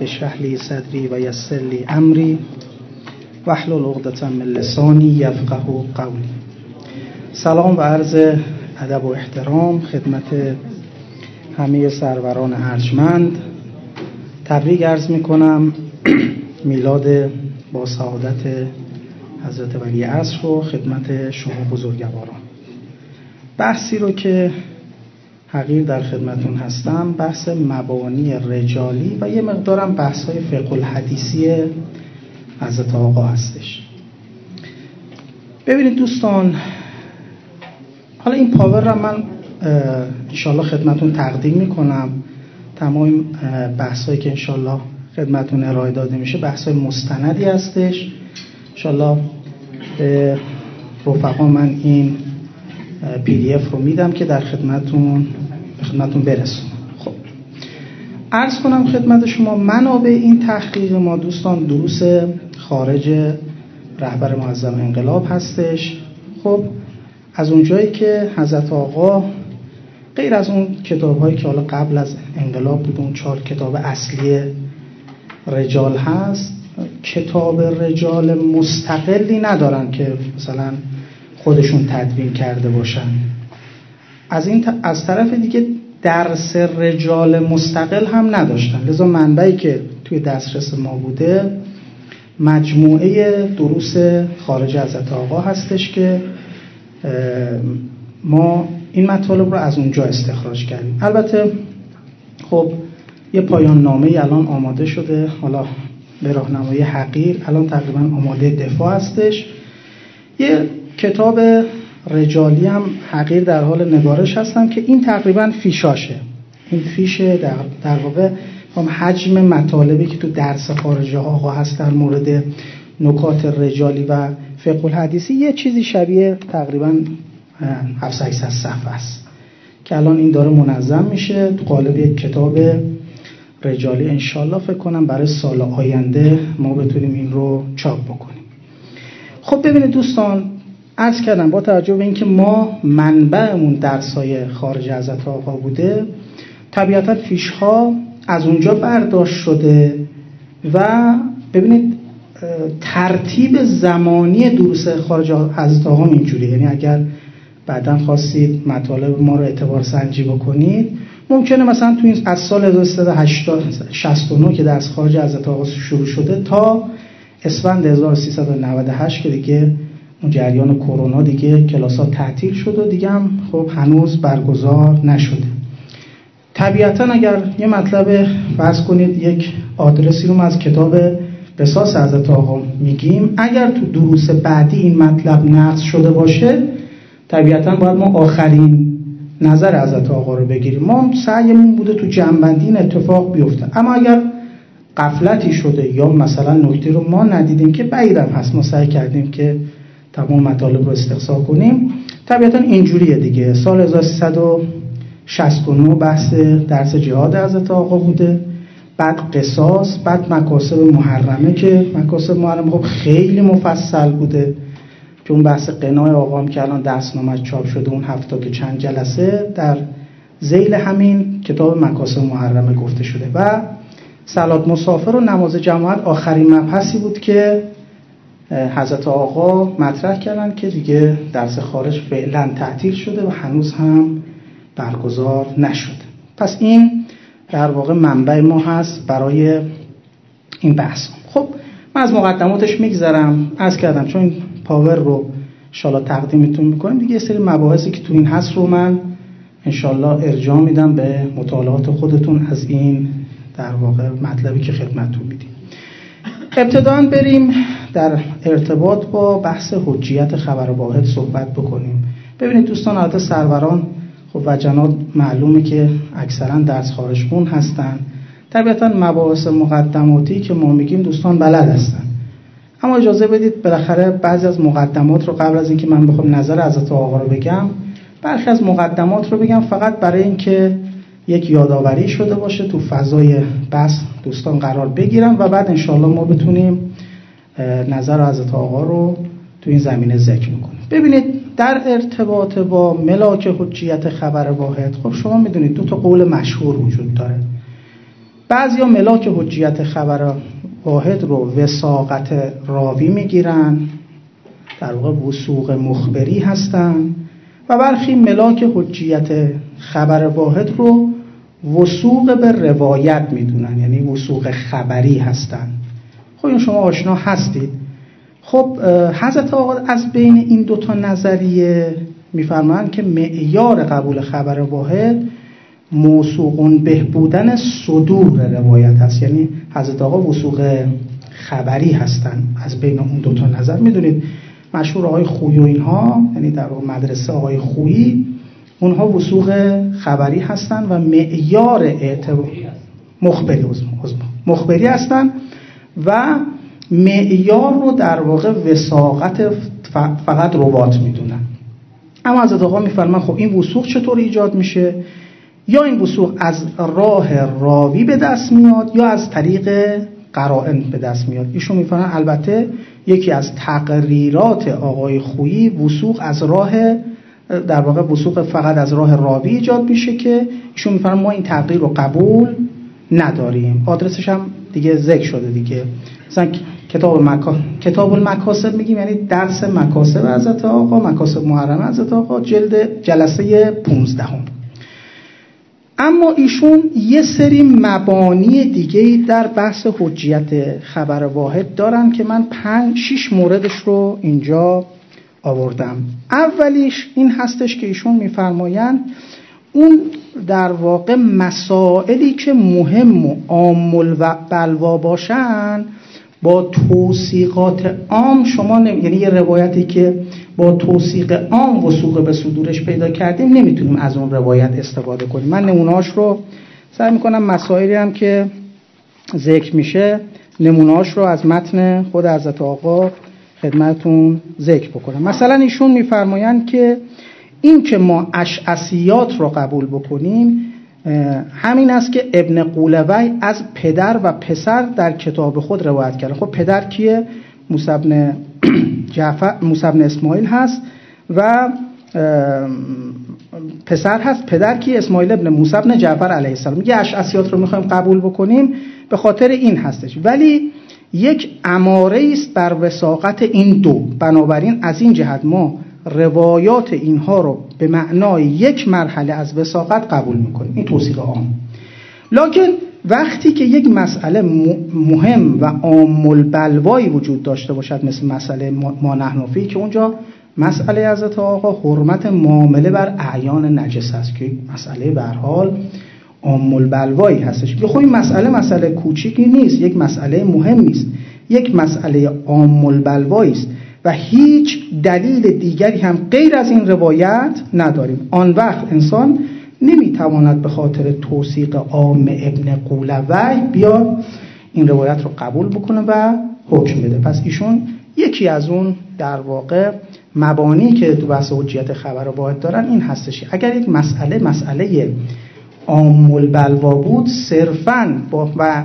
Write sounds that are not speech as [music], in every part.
اشرح لی صدری و یسر لی امری واحلل عقدة من لسانی یفقه قولی سلام و عرض ادب و احترام خدمت همه سروران ارجمند. تبریک عرض می کنم. میلاد با سعادت حضرت ولی عصر رو خدمت شما بزرگواران. بحثی رو که حقیر در خدمتون هستم. بحث مبانی رجالی و یه مقدارم بحث های فقه الحدیثی حضرت آقا هستش. ببینید دوستان حالا این پاور را من انشالله خدمتون تقدیم می‌کنم. تمام بحث هایی که انشالله خدمتون ارائه داده میشه بحث های مستندی هستش. انشالله به رفقا من این پی دی اف رو میدم که در خدمتون خدمتون برسونم. خب. عرض کنم خدمت شما منابع این تحقیق ما دوستان دروس خارج رهبر معظم انقلاب هستش. خب از اونجایی که حضرت آقا غیر از اون کتاب هایی که حالا قبل از انقلاب بود اون چهار کتاب اصلی رجال هست کتاب رجال مستقلی ندارن که مثلا خودشون تدوین کرده باشن. از این از طرف دیگه درس رجال مستقل هم نداشتن. لذا منبعی که توی دسترس ما بوده مجموعه دروس خارج حضرت آقا هستش که ما این مطالب رو از اونجا استخراج کردیم. البته خب یه پایان نامه الان آماده شده. حالا به راهنمایی حقیر الان تقریبا آماده دفاع هستش. یه کتاب رجالی هم حقیر در حال نگارش هستم که این تقریبا فیشاشه. این فیش در, در واقع هم حجم مطالبی که تو درس خارجه آقا هست در مورد نکات رجالی و فقه الحدیثی یه چیزی شبیه تقریبا 700 صفحه است که الان این داره منظم میشه. تو قالب یک کتاب رجالی انشالله فکر کنم برای سال آینده ما بتونیم این رو چاپ بکنیم. خب ببینید دوستان عرض کردم با توجه به اینکه ما منبعمون درسای خارج حضرت آقا بوده طبیعتا فیش ها از اونجا برداشت شده و ببینید ترتیب زمانی دروس خارج حضرت آقا اینجوری یعنی اگر بعدا خواستید مطالب ما رو اعتبار سنجی بکنید ممکنه مثلا تو این از سال 1369 که درس خارج حضرت آقا شروع شده تا اسفند 1398 که دیگه اون جریان کرونا دیگه کلاس ها تعطیل شد و دیگه هم خب هنوز برگزار نشده. طبیعتا اگر یه مطلب فرض کنید یک آدرسی رو از کتاب قصاص حضرت آقا میگیم. اگر تو دروس بعدی این مطلب نقص شده باشه طبیعتا باید ما آخرین نظر حضرت آقا رو بگیریم. ما سعیمون بوده تو جنبندی این اتفاق بیفته. اما اگر قفلتی شده یا مثلا نکته رو ما ندیدیم که بعیدم هست. ما سعی کردیم که تمام مطالب رو استقصا کنیم. طبیعتا اینجوریه دیگه. سال 1369 بحث درس جهاد حضرت آقا بوده. بعد قصاص بعد مکاسب محرمه که مکاسب محرمه خب خیلی مفصل بوده. که اون بحث قنای آقا هم که الان دستنامه چاپ شده اون هفته که چند جلسه در زیل همین کتاب مکاسب محرمه گفته شده. و سلات مسافر و نماز جماعت آخرین مبحثی بود که حضرت آقا مطرح کردن که دیگه درس خارج فعلا تعطیل شده و هنوز هم برگزار نشده. پس این در واقع منبع ما هست برای این بحث. خب من از مقدماتش میگذرم. از کردم چون این پاور رو انشالله تقدیمتون می‌کنیم. دیگه سری مباحثی که تو این هست رو من انشالله ارجاع میدم به مطالعات خودتون از این در واقع مطلبی که خدمتتون میدیم. ابتدا بریم در ارتباط با بحث حجیت خبر واحد صحبت بکنیم. ببینید دوستان عادت سروران خب و جناب معلومه که اکثرا درس خارج خون هستن. طبیعتا مباحث مقدماتی که ما میگیم دوستان بلد هستن. اما اجازه بدید بالاخره بعضی از مقدمات رو قبل از اینکه من بخوام نظر حضرت آقا رو بگم برخی از مقدمات رو بگم فقط برای اینکه یک یادآوری شده باشه تو فضای بس دوستان قرار بگیرم و بعد انشالله ما بتونیم نظر حضرت آقا رو تو این زمینه ذکر می‌کنیم ببینید در ارتباط با ملاک حجیت خبر واحد خب شما می‌دونید دو تا قول مشهور وجود داره. بعضیا ملاک حجیت خبر واحد رو وساقت راوی می‌گیرن در واقع وسوق مخبری هستن و برخی ملاک حجیت خبر واحد رو وسوق به روایت می‌دونن یعنی وسوق خبری هستن. خب این شما آشنا هستید. خب حضرت آقا از بین این دوتا نظریه میفرمایند که معیار قبول خبر واحد موسوقون بهبودن صدور روایت هست یعنی حضرت آقا وسوق خبری هستن از بین اون دوتا نظر. می‌دونید مشهور آقای خویی و اینها یعنی در مدرسه آقای خویی اونها وسوق خبری هستن و معیار اعتبار مخبری مخبری هستن و معیار رو در واقع وساقت فقط روات می‌دونن. اما از آقا میفرمان خب این وسوق چطور ایجاد میشه؟ یا این وسوق از راه راوی به دست میاد یا از طریق قرائن به دست میاد؟ ایشون میفرمان البته یکی از تقریرات آقای خویی وسوق از راه در واقع وسوق فقط از راه راوی ایجاد میشه که ایشون میفرمان ما این تقریر رو قبول نداریم. آدرسش هم دیگه ذکر شده دیگه مثلا کتاب المکا... کتاب المکاسب میگیم یعنی درس مکاسب حضرت آقا مکاسب محرم حضرت آقا جلد جلسه 15 هم. اما ایشون یه سری مبانی دیگه در بحث حجیت خبر واحد دارن که من پنج شیش موردش رو اینجا آوردم اولیش این هستش که ایشون میفرمایند اون در واقع مسائلی که مهم و عامل و بلوا باشن با توصیقات عام شما نمی... یعنی یه روایتی که با توصیق عام وسوق به صدورش پیدا کردیم نمی‌تونیم از اون روایت استفاده کنیم. من نمونهاش رو سعی می‌کنم مسائلی هم که ذکر میشه نمونهاش رو از متن خود حضرت آقا خدمتون ذکر بکنم. مثلا ایشون میفرمایند که این که ما اشعسیات رو قبول بکنیم همین است که ابن قولوی از پدر و پسر در کتاب خود روایت کرده خب پدر کیه؟ موسیبن [clears throat] جعفر اسماعیل هست و پسر هست. پدر کی؟ اسماعیل ابن موسی جعفر علیه السلام. میگه اشعسیات رو می‌خوایم قبول بکنیم به خاطر این هستش. ولی یک اماره است بر وساقت این دو. بنابراین از این جهت ما روایات اینها رو به معنای یک مرحله از وساقت قبول می‌کنیم این توصیق عام. لکن وقتی که یک مسئله مهم و عام بلوایی وجود داشته باشد مثل مسئله ما نحنفی که اونجا مسئله حضرت آقا حرمت معامله بر اعیان نجس است که مسئله به حال بلوایی هستش. خب این مسئله مسئله کوچیکی نیست یک مسئله مهمی است. یک مسئله عام بلوایی است. و هیچ دلیل دیگری هم غیر از این روایت نداریم. آن وقت انسان نمی‌تواند به خاطر توصیق عام ابن قولوی بیا این روایت رو قبول بکنه و حکم بده. پس ایشون یکی از اون در واقع مبانی که تو بحث حجیت خبر باید دارن این هستش. اگر یک مسئله مسئله عام بلوا بود صرفا با و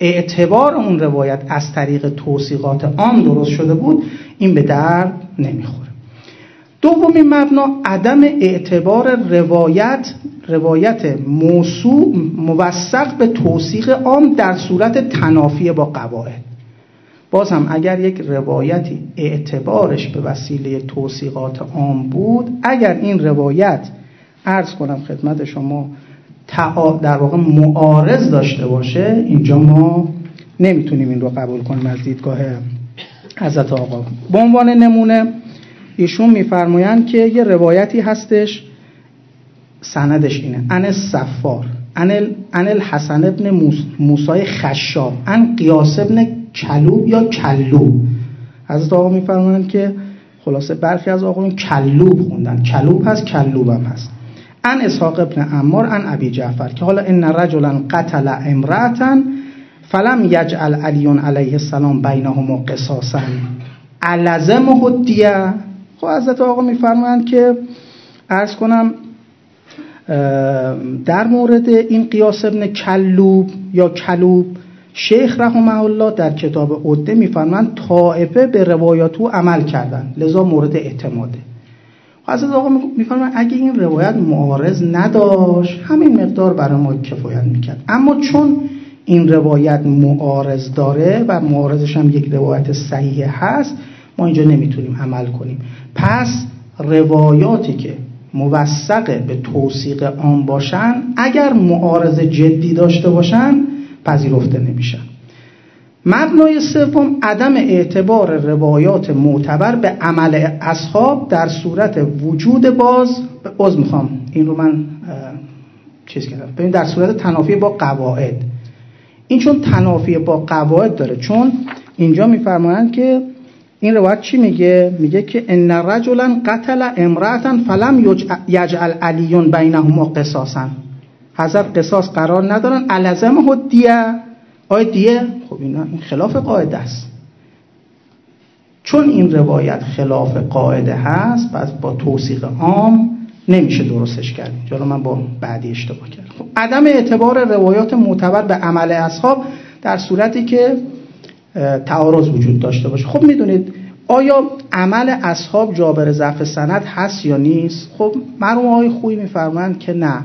اعتبار اون روایت از طریق توصیقات عام درست شده بود این به درد نمی‌خوره. دومین مبنا عدم اعتبار روایت روایت موضوع موثق به توصیق عام در صورت تنافی با قواعد. باز هم اگر یک روایتی اعتبارش به وسیله توصیقات عام بود اگر این روایت عرض کنم خدمت شما در واقع معارض داشته باشه اینجا ما نمی‌تونیم این رو قبول کنیم از دیدگاه حضرت آقا. به عنوان نمونه ایشون میفرمایند که یه روایتی هستش سندش اینه. ان صفار ان الحسن ابن موسای خشاب ان قیاس ابن کلوب یا کلوب حضرت آقا میفرمایند که خلاصه برخی از آقایون کلوب خوندن. کلوب هست کلوب هم هست. ان اسحاق ابن عمار ان ابی جعفر که حالا ان رجلا قتل امرأتا فلم یجعل علیون علیه السلام بینهم قصاصا. الزمه دیه خب حضرت آقا میفرمایند که ارز کنم در مورد این قیاس ابن کلوب یا کلوب شیخ رحمه الله در کتاب عده میفرمایند طائفه به روایاتو عمل کردن لذا مورد اعتماده. حضرت آقا میفرمایند اگه این روایت معارض نداشت همین مقدار برای ما کفایت می‌کرد. اما چون این روایت معارض داره و معارضش هم یک روایت صحیح هست ما اینجا نمی‌تونیم عمل کنیم. پس روایاتی که موثق به توصیق آن باشن اگر معارض جدی داشته باشن پذیرفته نمیشن. مبنای سوم عدم اعتبار روایات معتبر به عمل اصحاب در صورت وجود باز. باز می‌خوام این رو من چیز کردم. ببین در صورت تنافی با قواعد. این چون تنافی با قواعد داره. چون اینجا میفرمایند که این روایت چی میگه؟ میگه که ان رجلا قتل امرأتا فلم یجعل علیون بینهما قصاصا. حضرت قصاص قرار ندارن. الزمه دیه آیا دیه؟ خب اینا این خلاف قاعده است. چون این روایت خلاف قاعده هست پس با توصیق عام نمیشه درستش کرد. جلو من با بعدی اشتباه کردم. عدم اعتبار روایات معتبر به عمل اصحاب در صورتی که تعارض وجود داشته باشه. خب می‌دونید آیا عمل اصحاب جابر ضعف سند هست یا نیست؟ خب مرحوم های خوبی میفرمایند که نه.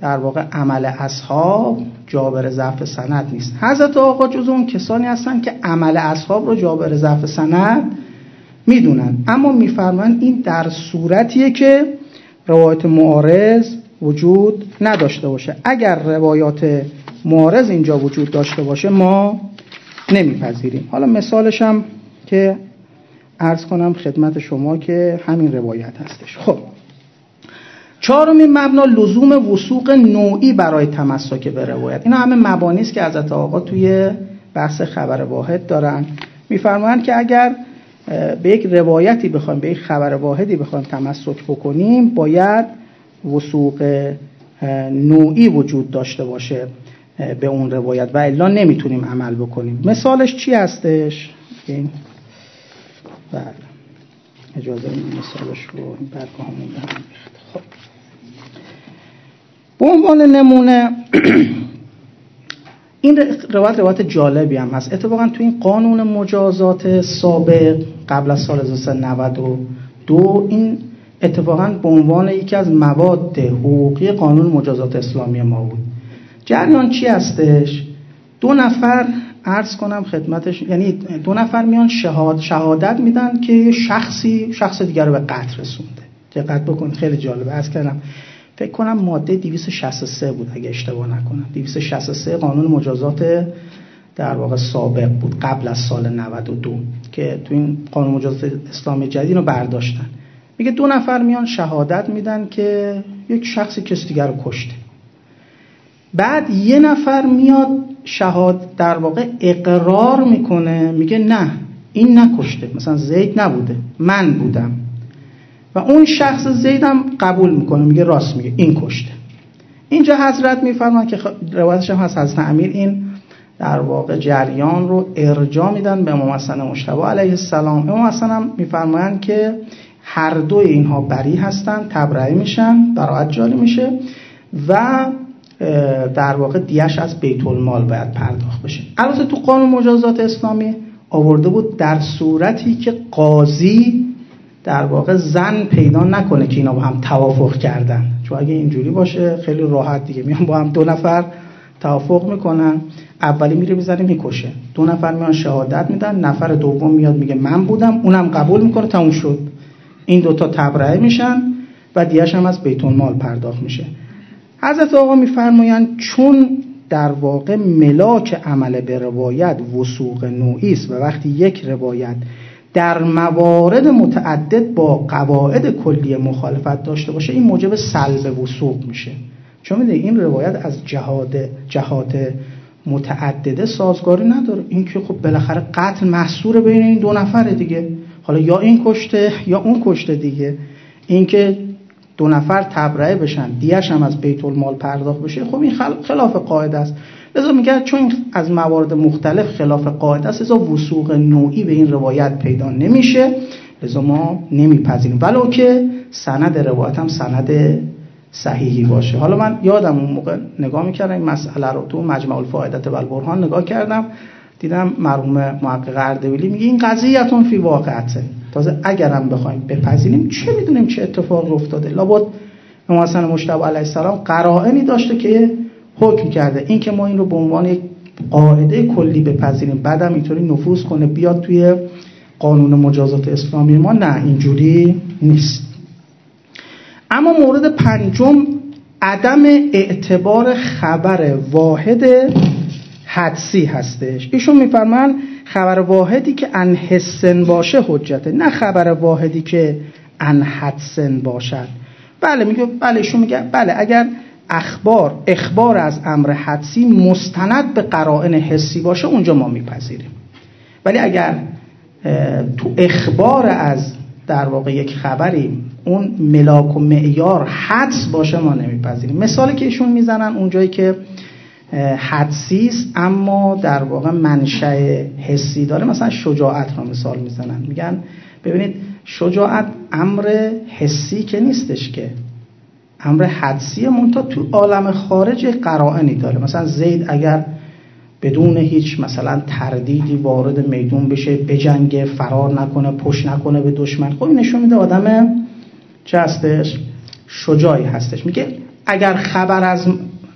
در واقع عمل اصحاب جابر ضعف سند نیست. حضرت آقا جز اون کسانی هستند که عمل اصحاب رو جابر ضعف سند می‌دونن. اما میفرمایند این در صورتیه که روایت معارض وجود نداشته باشه. اگر روایات معارض اینجا وجود داشته باشه ما نمیپذیریم. حالا مثالش هم که ارز کنم خدمت شما که همین روایت هستش. خب. چهارمین مبنا لزوم وسوق نوعی برای تمسک به روایت. اینا همه مبانی است که حضرت آقا توی بحث خبر واحد دارن. میفرمایند که اگر به یک روایتی بخوایم به یک خبر واحدی بخوایم تمسک بکنیم باید وسوق نوعی وجود داشته باشه به اون روایت و الا نمی‌تونیم عمل بکنیم. مثالش چی هستش؟ بله. اجازه این مثالش رو این به خب. عنوان نمونه [clears throat] این روایت روایت جالبی هم هست. اتفاقا تو این قانون مجازات سابق قبل از سال 1992 این اتفاقا به عنوان یکی از مواد حقوقی قانون مجازات اسلامی ما بود. جریان چی هستش؟ دو نفر عرض کنم خدمتش یعنی دو نفر میان شهاد شهادت میدن که شخصی شخص دیگر رو به قتل رسونده. دقت بکنید خیلی جالبه. عرض کردم فکر کنم ماده 263 بود اگه اشتباه نکنم. 263 قانون مجازات در واقع سابق بود قبل از سال 92 که تو این قانون مجازات اسلامی جدید رو برداشتن. میگه دو نفر میان شهادت میدن که یک شخصی کسی دیگر رو کشته. بعد یه نفر میاد شهاد در واقع اقرار می‌کنه میگه نه این نکشته مثلا زید نبوده من بودم. و اون شخص زیدم قبول می‌کنه میگه راست میگه این کشته. اینجا حضرت میفرمان که روایتش هم هست حضرت امیر این در واقع جریان رو ارجا میدن به امام حسن مشتبه علیه السلام. امام حسن هم میفرمایند که هر دوی اینها بری هستن تبرئه میشن برای جاری میشه و در واقع دیش از بیت المال باید پرداخت بشه. البته تو قانون مجازات اسلامی آورده بود در صورتی که قاضی در واقع زن پیدا نکنه که اینا با هم توافق کردن. چون اگه اینجوری باشه خیلی راحت دیگه میان با هم دو نفر توافق می‌کنن. اولی میره می‌زنه می‌کشه. دو نفر میان شهادت میدن نفر دوم میاد میگه من بودم اونم قبول می‌کنه تموم شد. این دوتا تبرئه میشن و دیش هم از بیت المال پرداخت میشه. حضرت آقا میفرمایند چون در واقع ملاک عمل به روایت وسوق نوعی است و وقتی یک روایت در موارد متعدد با قواعد کلی مخالفت داشته باشه این موجب سلب وسوق میشه. چون می‌دونی این روایت از جهاد جهات متعدده سازگاری نداره. این که خب بالاخره قتل محصور بین این دو نفره دیگه. حالا یا این کشته یا اون کشته دیگه. اینکه دو نفر تبرئه بشن دیش هم از بیت المال پرداخت بشه خب این خلاف قاعده است. لذا میگه چون از موارد مختلف خلاف قاعده است لذا وسوق نوعی به این روایت پیدا نمیشه. لذا ما نمیپذیریم. ولو که سند روایت هم سند صحیحی باشه. حالا من یادم اون موقع نگاه می‌کردم این مسئله رو تو مجمع الفائدت و البرهان نگاه کردم. دیدم مرحوم محقق اردبیلی میگه این قضیهتون فی واقعته. تازه اگرم بخوایم بپذیریم چه می‌دونیم چه اتفاق افتاده؟ لابد امام حسن مجتبی علیه السلام قرائنی داشته که حکم کرده. این که ما این رو به عنوان قاعده کلی بپذیریم بعدم اینطوری نفوذ کنه بیاد توی قانون مجازات اسلامی ما نه اینجوری نیست. اما مورد پنجم عدم اعتبار خبر واحد حدسی هستش. ایشون میفرمان خبر واحدی که ان حسن باشه حجته نه خبر واحدی که ان حدسن باشد. بله میگه بله ایشون میگه بله اگر اخبار اخبار از امر حدسی مستند به قرائن حسی باشه اونجا ما میپذیریم. ولی اگر تو اخبار از در واقع یک خبری اون ملاک و معیار حدس باشه ما نمیپذیریم. مثالی که ایشون می‌زنن اونجایی که حدسی است اما در واقع منشأ حسی داره. مثلا شجاعت رو مثال می‌زنن. میگن ببینید شجاعت امر حسی که نیستش که. امر حدسی مونتا تو عالم خارج قرائنی داره. مثلا زید اگر بدون هیچ مثلا تردیدی وارد میدون بشه بجنگه فرار نکنه پشت نکنه به دشمن. خب این نشون میده آدم چه هستش؟ شجاعی هستش. میگه اگر خبر از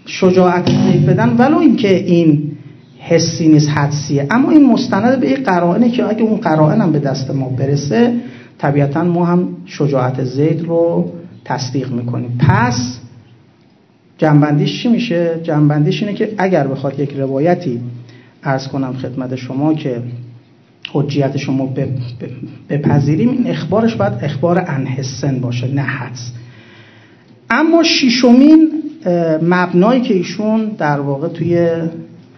شجاعت زید بدن ولو اینکه این حسی نیست حدسیه. اما این مستند به یک قرائنه که اگه اون قرائن هم به دست ما برسه طبیعتا ما هم شجاعت زید رو تصدیق می‌کنیم. پس جنبندیش چی میشه؟ جنبندیش اینه که اگر بخواد یک روایتی ارز کنم خدمت شما که حجیت شما بپذیریم این اخبارش باید اخبار انحسن باشه نه حدس. اما شیشمین مبنایی که ایشون در واقع توی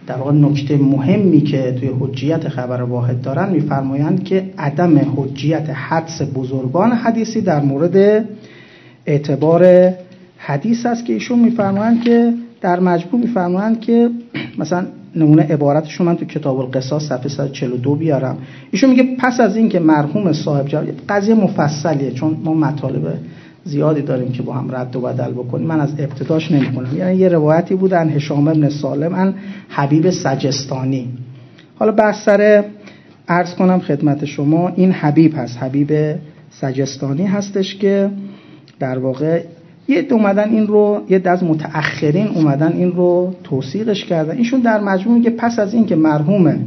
در واقع نکته مهمی که توی حجیت خبر واحد دارن میفرمایند که عدم حجیت حدس بزرگان حدیثی در مورد اعتبار حدیث است که ایشون میفرمایند که در مجموع میفرمایند که [clears throat] مثلا نمونه عبارتشون من تو کتاب القصاص صفحه 142 بیارم. ایشون میگه پس از اینکه مرحوم صاحب جواب قضیه مفصلیه چون ما مطالب زیادی داریم که با هم رد و بدل بکنیم. من از ابتداش نمی‌کنم. یعنی یه روایتی بود ان هشام بن سالم ان حبیب سجستانی. حالا بحث عرض کنم خدمت شما این حبیب هست حبیب سجستانی هستش که در واقع یه اومدن این رو یه از متأخرین اومدن این رو توصیقش کردن. ایشون در مجموع میگه پس از اینکه مرحومه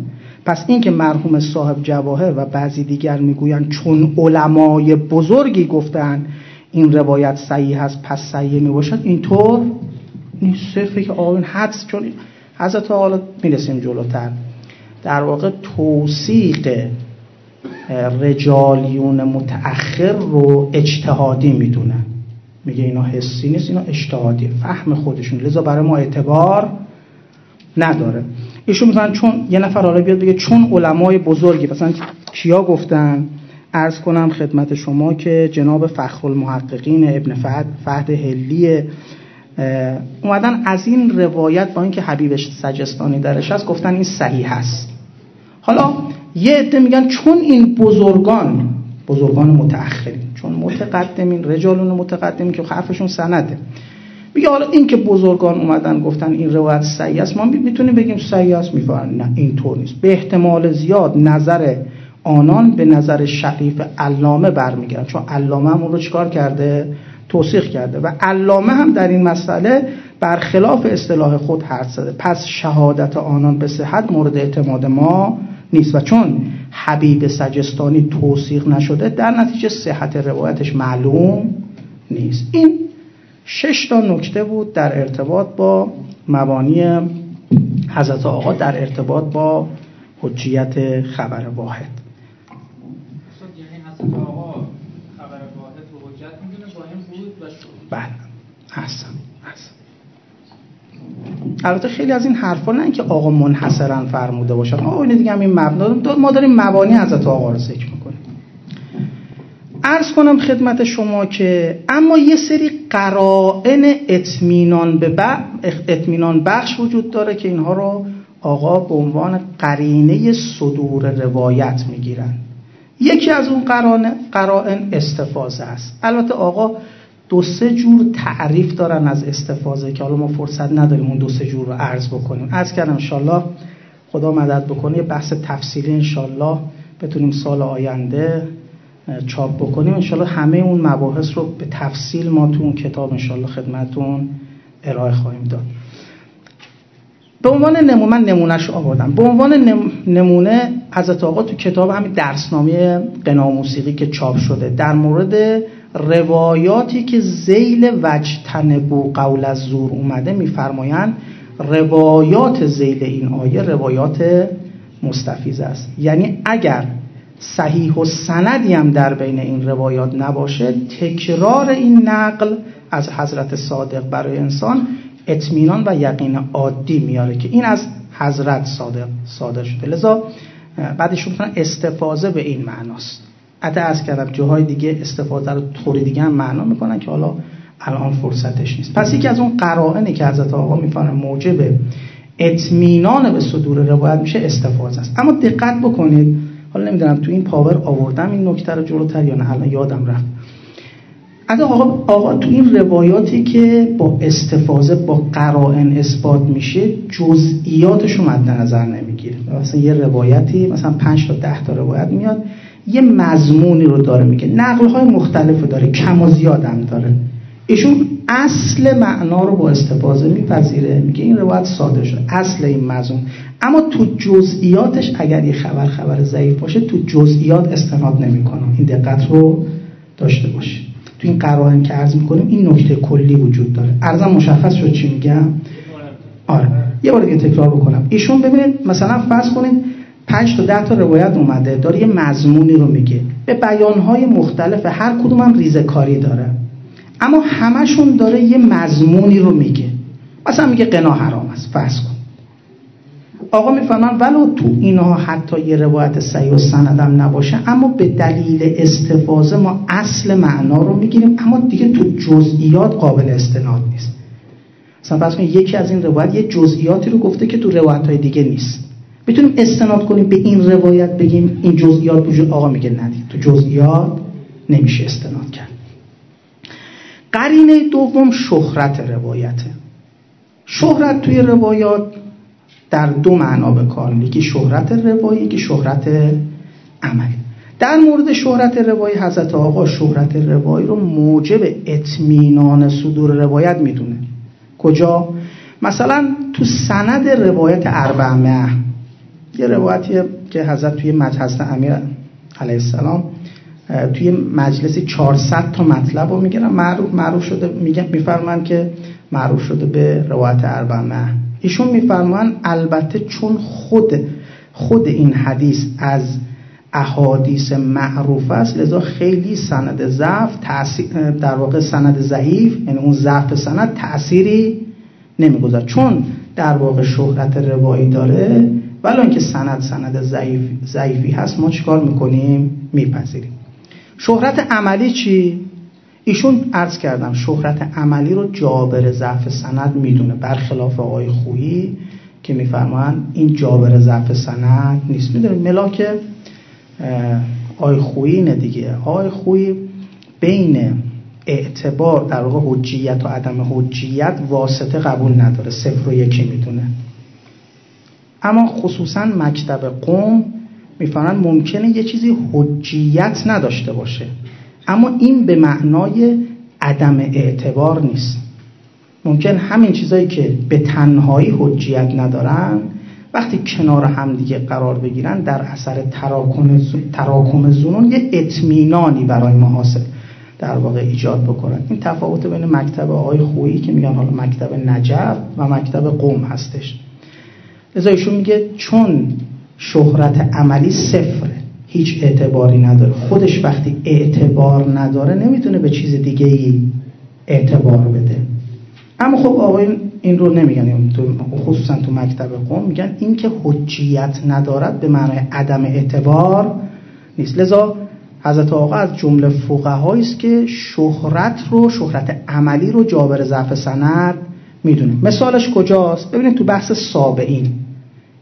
پس اینکه مرحوم صاحب جواهر و بعضی دیگر می‌گویند چون علمای بزرگی گفتن این روایت صحیح هست پس صحیح می باشد اینطور این صرفه که آقایون حدس چون حضرت حالا می‌رسیم جلوتر. در واقع توصیق رجالیون متأخر رو اجتهادی می‌دونن میگه اینا حسی نیست اینا اجتهادی. فهم خودشون. لذا برای ما اعتبار نداره. ایشون میگن چون یه نفر حالا بیاد بگه چون علمای بزرگی مثلا کیا گفتن؟ ارز کنم خدمت شما که جناب فخر المحققین ابن فهد, فهد هلی اومدن از این روایت با اینکه حبیب سجستانی درش هست گفتن این صحیح هست. حالا یه عده میگن چون این بزرگان بزرگان متأخرین چون متقدمین رجالون متقدمین که حرفشون سنده. میگه حالا این که بزرگان اومدن گفتن این روایت صحیح است ما می‌تونیم بگیم صحیح است میفرن نه اینطور نیست. به احتمال زیاد نظر آنان به نظر شریف علامه برمیگردن. چون علامه هم اون رو چکار کرده؟ توصیح کرده. و علامه هم در این مسئله برخلاف اصطلاح خود حرف زده. پس شهادت آنان به صحت مورد اعتماد ما نیست. و چون حبیب سجستانی توصیق نشده در نتیجه صحت روایتش معلوم نیست. این شش تا نکته بود در ارتباط با مبانی حضرت آقا در ارتباط با حجیت خبر واحد. بله. احسن البته خیلی از این حرفا نه که آقا منحصرا فرموده باشن. آقا این دیگه هم این مبنا ما داریم مبانی حضرت آقا رو ذکر می‌کنیم. عرض کنم خدمت شما که اما یه سری قرائن اطمینان به اطمینان بخش وجود داره که اینها رو آقا به عنوان قرینه صدور روایت می‌گیرن. یکی از اون قرائن استفاضه است. البته آقا دو سه جور تعریف دارن از استفاضه که حالا ما فرصت نداریم اون دو سه جور رو عرض بکنیم. عرض کردم انشالله خدا مدد بکنه. یه بحث تفصیلی انشالله بتونیم سال آینده چاپ بکنیم. انشالله همه اون مباحث رو به تفصیل ما تو اون کتاب انشالله خدمتون ارائه خواهیم داد. به عنوان نمونه من نمونهش آوردم. به عنوان نمونه حضرت آقا تو کتاب همین درسنامه قنا موسیقی که چاپ شده در مورد روایاتی که زیل وجتنبو قول از زور اومده میفرمایند روایات زیل این آیه روایات مستفیز است. یعنی اگر صحیح و سندی هم در بین این روایات نباشه تکرار این نقل از حضرت صادق برای انسان اطمینان و یقین عادی میاره که این از حضرت صادق صادق شده. لذا بعدش می‌تونن استفاده به این معناست. حتی از کردم جاهای دیگه استفاده رو طوری دیگه هم معنا می‌کنن که حالا الان فرصتش نیست. پس یکی از اون قرائنی که حضرت آقا میفرمایند موجب اطمینان به صدور روایت میشه استفاده است. اما دقت بکنید حالا نمی‌دونم تو این پاور آوردم این نکته رو جلوتر یا نه الان یادم رفت. اگه آقا, آقا تو این روایاتی که با استفاده با قرائن اثبات میشه جزئیاتش رو مد نظر نمی‌گیره. مثلا یه روایتی مثلا 5 تا 10 تا روایت میاد یه مضمونی رو داره میگه. نقل های مختلف رو داره کم و زیاد هم داره. ایشون اصل معنا رو با استفاده میپذیره. میگه این روایت ساده شد اصل این مضمون. اما تو جزئیاتش اگر یه خبر خبر ضعیف باشه تو جزئیات استناد نمی‌کنه. این دقت رو داشته باشه تو این قرائن که عرض می‌کنیم این نکته کلی وجود داره. ارزم مشخص شد چی میگم؟ آره. یه بار دیگه تکرار بکنم. ایشون ببینید مثلا فرض کنید 5 تا 10 تا روایت اومده داره یه مضمونی رو میگه. به بیانهای مختلف هر کدوم هم ریزه کاری داره. اما همشون داره یه مضمونی رو میگه. مثلا میگه قنا حرام است فرض کن. آقا می‌فهمن ولو تو اینها حتی یه روایت صحیح و سندم نباشه اما به دلیل استفاده ما اصل معنا رو می‌گیریم اما دیگه تو جزئیات قابل استناد نیست. مثلا فرض کنید یکی از این روایت یه جزئیاتی رو گفته که تو روایت های دیگه نیست. می‌تونیم استناد کنیم به این روایت بگیم این جزئیات وجود آقا میگه ندید تو جزئیات نمیشه استناد کرد. قرینه دوم شهرت روایته. شهرت توی روایات در دو معنا به کار یکی شهرت روایی یکی شهرت عملی در مورد شهرت روایی حضرت آقا شهرت روایی رو موجب اطمینان صدور روایت می‌دونه. کجا؟ مثلا تو سند روایت اربعمه. یه روایتی که حضرت توی مجلس امیر علیه السلام توی مجلسی 400 تا مطلب رو می‌گیرن. معروف معروف شده میگن میفرمان که معروف شده به روایت اربعه ایشون میفرمان البته چون خود خود این حدیث از احادیث معروف است لذا خیلی سند ضعف در واقع سند ضعیف یعنی اون ضعف سند تأثیری نمی‌گذاره چون در واقع شهرت روایی داره ولی اینکه سند سند ضعیف ضعیفی هست ما چیکار می‌کنیم؟ میپذیریم. شهرت عملی چی؟ ایشون عرض کردم شهرت عملی رو جابر ضعف سند می‌دونه. برخلاف آقای خویی که میفرمان این جابر ضعف سند نیست. می‌دونه ملاک آقای خویی نه دیگه. آقای خویی بین اعتبار در واقع حجیت و عدم حجیت واسطه قبول نداره. صفر و یکی می‌دونه. اما خصوصا مکتب قوم میفرمایند ممکنه یه چیزی حجیت نداشته باشه. اما این به معنای عدم اعتبار نیست. ممکن همین چیزایی که به تنهایی حجیت ندارن وقتی کنار هم دیگه قرار بگیرن در اثر تراکم, زنون یه اطمینانی برای ما حاصل در واقع ایجاد بکنن. این تفاوت بین مکتب آقای خویی که میگن حالا مکتب نجف و مکتب قوم هستش. لذا ایشون میگه چون شهرت عملی صفره هیچ اعتباری نداره. خودش وقتی اعتبار نداره نمی‌تونه به چیز دیگه ای اعتبار بده. اما خب آقایون این رو نمیگن. خصوصا تو مکتب قوم میگن این که حجیت ندارد به معنای عدم اعتبار نیست. لذا حضرت آقا از جمله فقهایی است که شهرت رو شهرت عملی رو جابر ضعف سند می‌دونه. مثالش کجاست؟ ببینید تو بحث سابعین.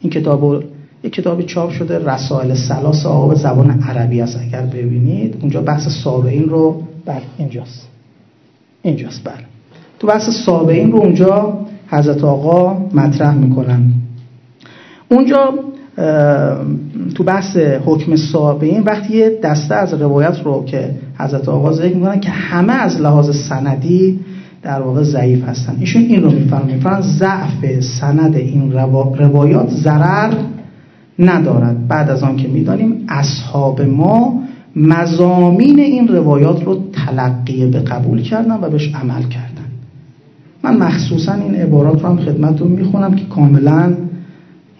این کتاب یک کتابی چاپ شده رسائل سلاس آقا به زبان عربی است. اگر ببینید اونجا بحث سابعین رو بله اینجاست. اینجاست بله. تو بحث سابعین رو اونجا حضرت آقا مطرح می‌کنن. اونجا تو بحث حکم سابعین وقتی یه دسته از روایت رو که حضرت آقا ذکر می‌کنن که همه از لحاظ سندی در واقع ضعیف هستن. ایشون این رو میفرمایند میفرمایند ضعف سند این روایات ضرر ندارد. بعد از آن که می‌دانیم اصحاب ما مزامین این روایات رو تلقی به قبول کردن و بهش عمل کردن. من مخصوصا این عبارات رو هم خدمتتون می‌خونم که کاملا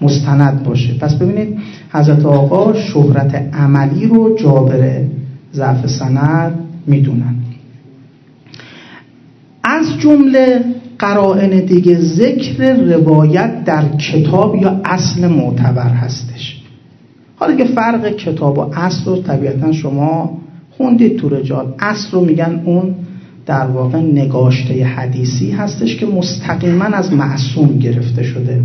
مستند باشه. پس ببینید حضرت آقا شهرت عملی رو جابر ضعف سند می‌دونن. از جمله قرائن دیگه ذکر روایت در کتاب یا اصل معتبر هستش. حالا که فرق کتاب و اصل رو طبیعتا شما خوندید تو رجال. اصل رو میگن اون در واقع نگاشته حدیثی هستش که مستقیما از معصوم گرفته شده.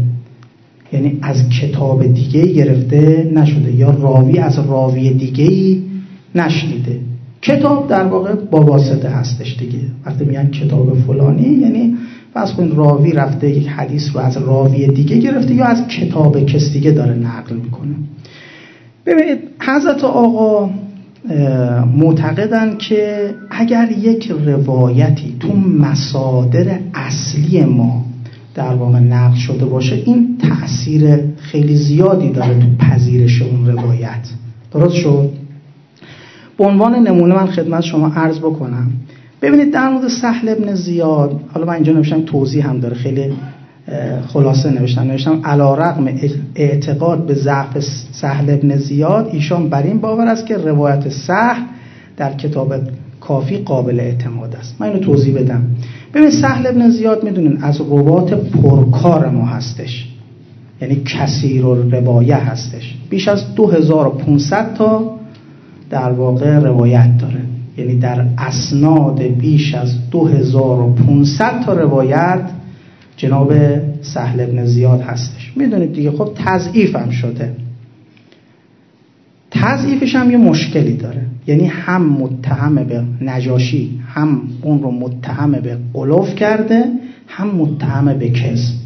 یعنی از کتاب دیگه گرفته نشده یا راوی از راوی دیگه نشنیده. کتاب در واقع با واسطه هستش دیگه. وقتی میگن کتاب فلانی یعنی فرض کنید راوی رفته یک حدیث رو از راوی دیگه گرفته یا از کتاب کس دیگه داره نقل می‌کنه. ببینید حضرت آقا معتقدن که اگر یک روایتی تو مصادر اصلی ما در واقع نقل شده باشه این تاثیر خیلی زیادی داره تو پذیرش اون روایت. درست شد؟ به عنوان نمونه من خدمت شما عرض بکنم. ببینید در مورد سهل ابن زیاد حالا من اینجا نوشتم توضیح هم داره خیلی خلاصه نوشتم. نوشتم علا رقم اعتقاد به ضعف سهل ابن زیاد ایشان بر این باور است که روایت سهل در کتاب کافی قابل اعتماد است. من اینو توضیح بدم. ببین سهل ابن زیاد می‌دونین از روات پرکار ما هستش. یعنی کثیر و روایه هستش. بیش از 2500 تا در واقع روایت داره. یعنی در اسناد بیش از 2500 تا روایت جناب سهل ابن زیاد هستش. می‌دونید دیگه خب تضعیف هم شده. تضعیفش هم یه مشکلی داره. یعنی هم متهم به نجاشی هم اون رو متهم به قلوف کرده هم متهم به کذب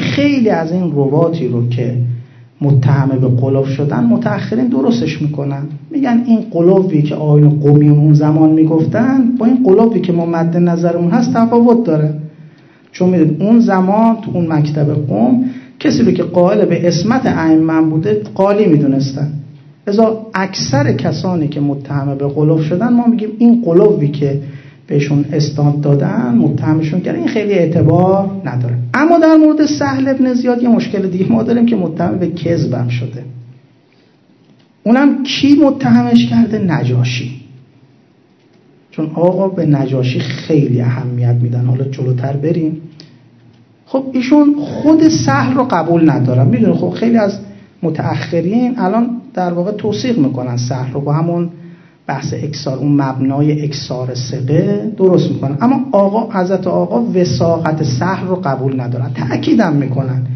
خیلی از این رواتی رو که متهم به قلوف شدن متأخرین درستش می‌کنن. میگن این قلوفی که آیون قومی اون زمان می‌گفتن با این قلوفی که ما مد نظرمون هست تفاوت داره. چون می‌دونید اون زمان تو اون مکتب قوم کسی رو که قائل به اسمت ائمه بوده قالی می‌دونستن. ازا اکثر کسانی که متهم به قلوف شدن ما میگیم این قلوفی که بهشون استاد دادن متهمشون کردن این خیلی اعتبار نداره. اما در مورد سهل ابن زیاد یه مشکل دیگه ما داریم که متهم به کذبم شده. اونم کی متهمش کرده؟ نجاشی. چون آقا به نجاشی خیلی اهمیت میدن. حالا جلوتر بریم. خب ایشون خود سهل رو قبول ندارن. می‌دونه خب خیلی از متأخرین الان در واقع توصیق می‌کنن سهل رو با همون بحث اکسار اون مبنای اکسار سقه درست می‌کنن. اما آقا حضرت آقا وساقت سهل رو قبول ندارن. تأکیدم می‌کنن.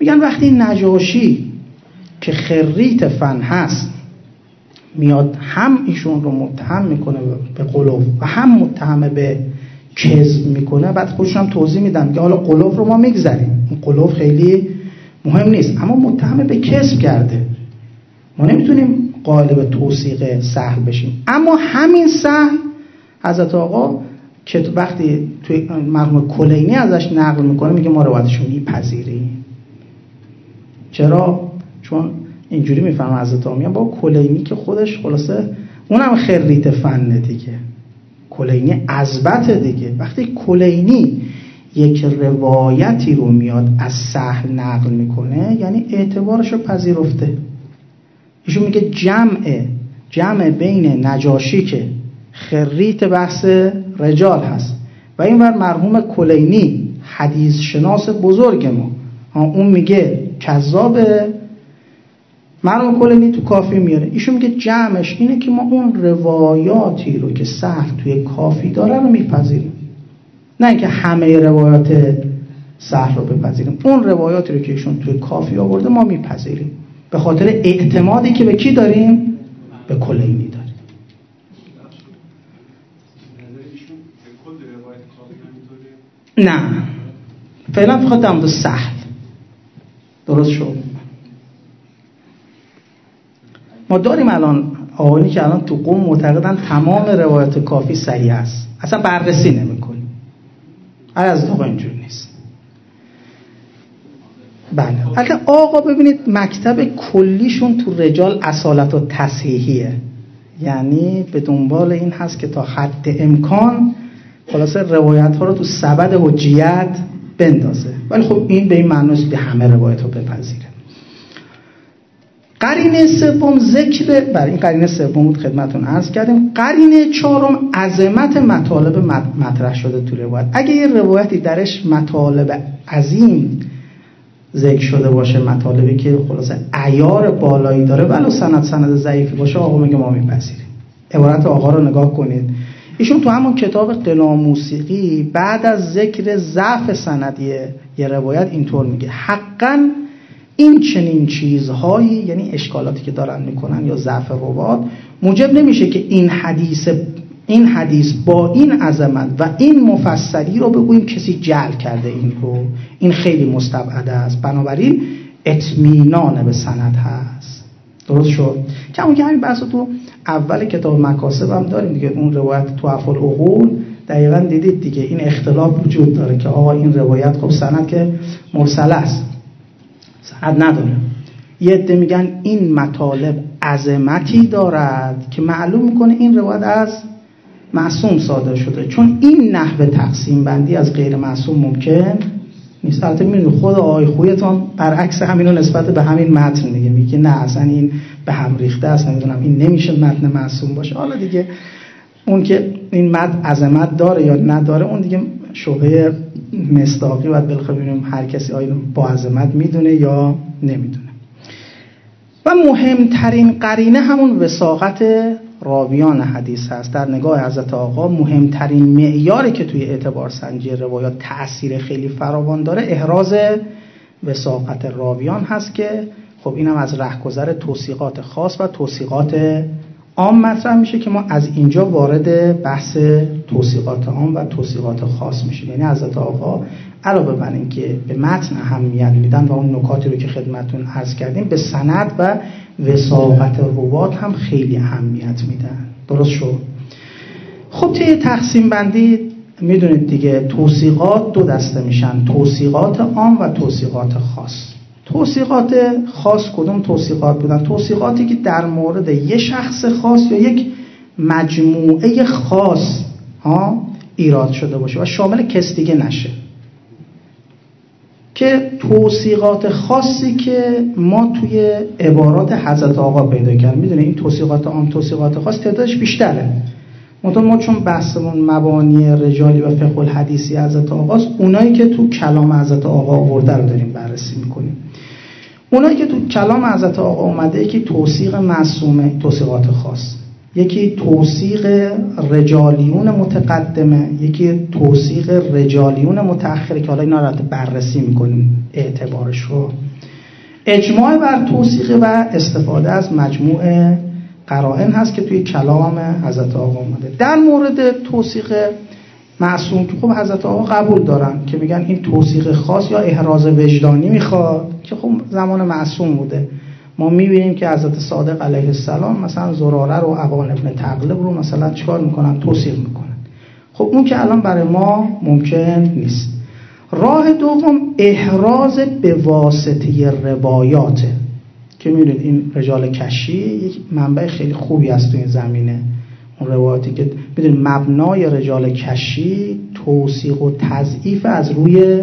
میگن وقتی نجاشی که خریت فن هست میاد هم ایشون رو متهم می‌کنه به قلوب و هم متهم به کذب می‌کنه. بعد خودشون هم توضیح میدن که حالا قلوب رو ما می‌گذاریم. قلوب خیلی مهم نیست. اما متهم به کذب کرده. ما نمی‌تونیم قائل به توصیق سهل بشیم. اما همین سهل حضرت آقا که وقتی توی مرحوم کلینی ازش نقل می‌کنه میگه ما روایتشو میپذیریم. چرا؟ چون اینجوری میفهم حضرت آقا با کلینی که خودش خلاصه اونم خریت فن دیگه. کلینی ازبت دیگه. وقتی کلینی یک روایتی رو میاد از سهل نقل می‌کنه یعنی اعتبارش رو پذیرفته. ایشون میگه جمع جمع بین نجاشی که خریت بحث رجال هست. و این ور مرحوم کلینی حدیث شناس بزرگ ما. اون میگه کذاب مرحوم کلینی تو کافی میاره. ایشون میگه جمعش اینه که ما اون روایاتی رو که سهل توی کافی داره رو میپذیریم. نه اینکه همه روایات سهل رو بپذیریم. اون روایاتی رو که ایشون توی کافی آورده ما میپذیریم. به خاطر اعتمادی که به کی داریم؟ به کلینی داریم. نه. فعلا فقط در سهل. درست شد؟ ما داریم الان آقایی که الان تو قوم معتقدن تمام روایت کافی صحیح است. اصلا بررسی نمی‌کنه از آقا اینجوری. بله. البته آقا ببینید مکتب کلیشون تو رجال اصالت و تصحیحیه. یعنی به دنبال این هست که تا حد امکان خلاصه روایت ها رو تو سبد حجیت بندازه. ولی خب این به این معنی به همه روایت رو بپذیره. قرینه سوم ذکر بر این قرینه سوم بود خدمتون عرض کردیم. قرینه چهارم عظمت مطالب مطرح شده تو روایت. اگه یه روایتی درش مطالب عظیم ذکر شده باشه مطالبی که خلاصه عیار بالایی داره ولو سند سند ضعیفی باشه آقا میگه ما میپذیریم. عبارت آقا رو نگاه کنید. ایشون تو همون کتاب قلام موسیقی بعد از ذکر ضعف سندی یه روایت اینطور میگه. حقا این چنین چیزهایی یعنی اشکالاتی که دارن می‌کنن یا ضعف روات موجب نمیشه که این حدیث این حدیث با این عظمت و این مفسری رو بگوییم کسی جعل کرده این رو. این خیلی مستبعده است. بنابراین اطمینان به سند هست. درست شد؟ کمون که همین بحث تو اول کتاب مکاسب هم داریم دیگه. اون روایت تو افعال عقول. دقیقا دیدید دیگه. این اختلاف وجود داره که آقا این روایت خب سند که مرسل است. سند نداره. یه عده میگن این مطالب عظمتی دارد که معلوم می‌کنه این روایت از معصوم صادر شده. چون این نحوه تقسیم بندی از غیر معصوم ممکن نیست. البته می‌دونید خود آقای خویتان برعکس همینو نسبت به همین متن میگه. میگه نه اصلا این به هم ریخته است. نمی‌دونم این نمیشه متن معصوم باشه. حالا دیگه اون که این متن عظمت داره یا نداره اون دیگه شبهه مصداقی باید بالاخره ببینیم هر کسی آیا با عظمت می‌دونه یا نمی‌دونه. و مهمترین قرینه همون وساقت راویان حدیث هست. در نگاه حضرت آقا مهمترین معیاری که توی اعتبار سنجی روایات تأثیر خیلی فراوان داره احراز وساقت راویان هست که خب اینم از رهگذر توصیقات خاص و توصیقات عام مطرح میشه که ما از اینجا وارد بحث توصیقات عام و توصیقات خاص میشیم. یعنی حضرت آقا علاوه بر اینکه به متن اهمیت میدن و اون نکاتی رو که خدمتون عرض کردیم به سند و وساقت روات هم خیلی اهمیت میدن. درست شد؟ خب طی تقسیم بندی می‌دونید دیگه توصیقات دو دسته میشن توصیقات عام و توصیقات خاص. توصیقات خاص کدوم توصیقات بودن؟ توصیقاتی که در مورد یه شخص خاص یا یک مجموعه خاص ها ایراد شده باشه و شامل کس دیگه نشه. که توصیقات خاصی که ما توی عبارات حضرت آقا پیدا کردیم می‌دونه این توصیقات عام توصیقات خاص تعدادش بیشتره. منتها ما چون بحثمون مبانی رجالی و فقه الحدیثی حضرت آقاست اونایی که تو کلام حضرت آقا آورده رو داریم بررسی می‌کنیم. اونایی که تو کلام حضرت آقا اومده یکی توصیق معصومه توصیقات خاص. یکی توصیق رجالیون متقدمه یکی توصیق رجالیون متأخره که حالا اینا رو بررسی می‌کنیم اعتبارش رو. اجماع بر توصیق و استفاده از مجموع قرائن هست که توی کلام حضرت آقا اومده. در مورد توصیق معصوم که خب حضرت آقا قبول دارن که میگن این توصیق خاص یا احراز وجدانی می‌خواد که خب زمان معصوم بوده. ما می‌بینیم که حضرت صادق علیه السلام مثلا زراره رو عوان ابن تقلب رو مثلا چکار می‌کنن؟ توصیق می‌کنن. خب اون که الان برای ما ممکن نیست. راه دوم احراز به واسطه روایاته که می‌دونید این رجال کشی یک منبع خیلی خوبی است تو این زمینه. اون روایاتی که می‌دونید مبنای رجال کشی توصیق و تضعیف از روی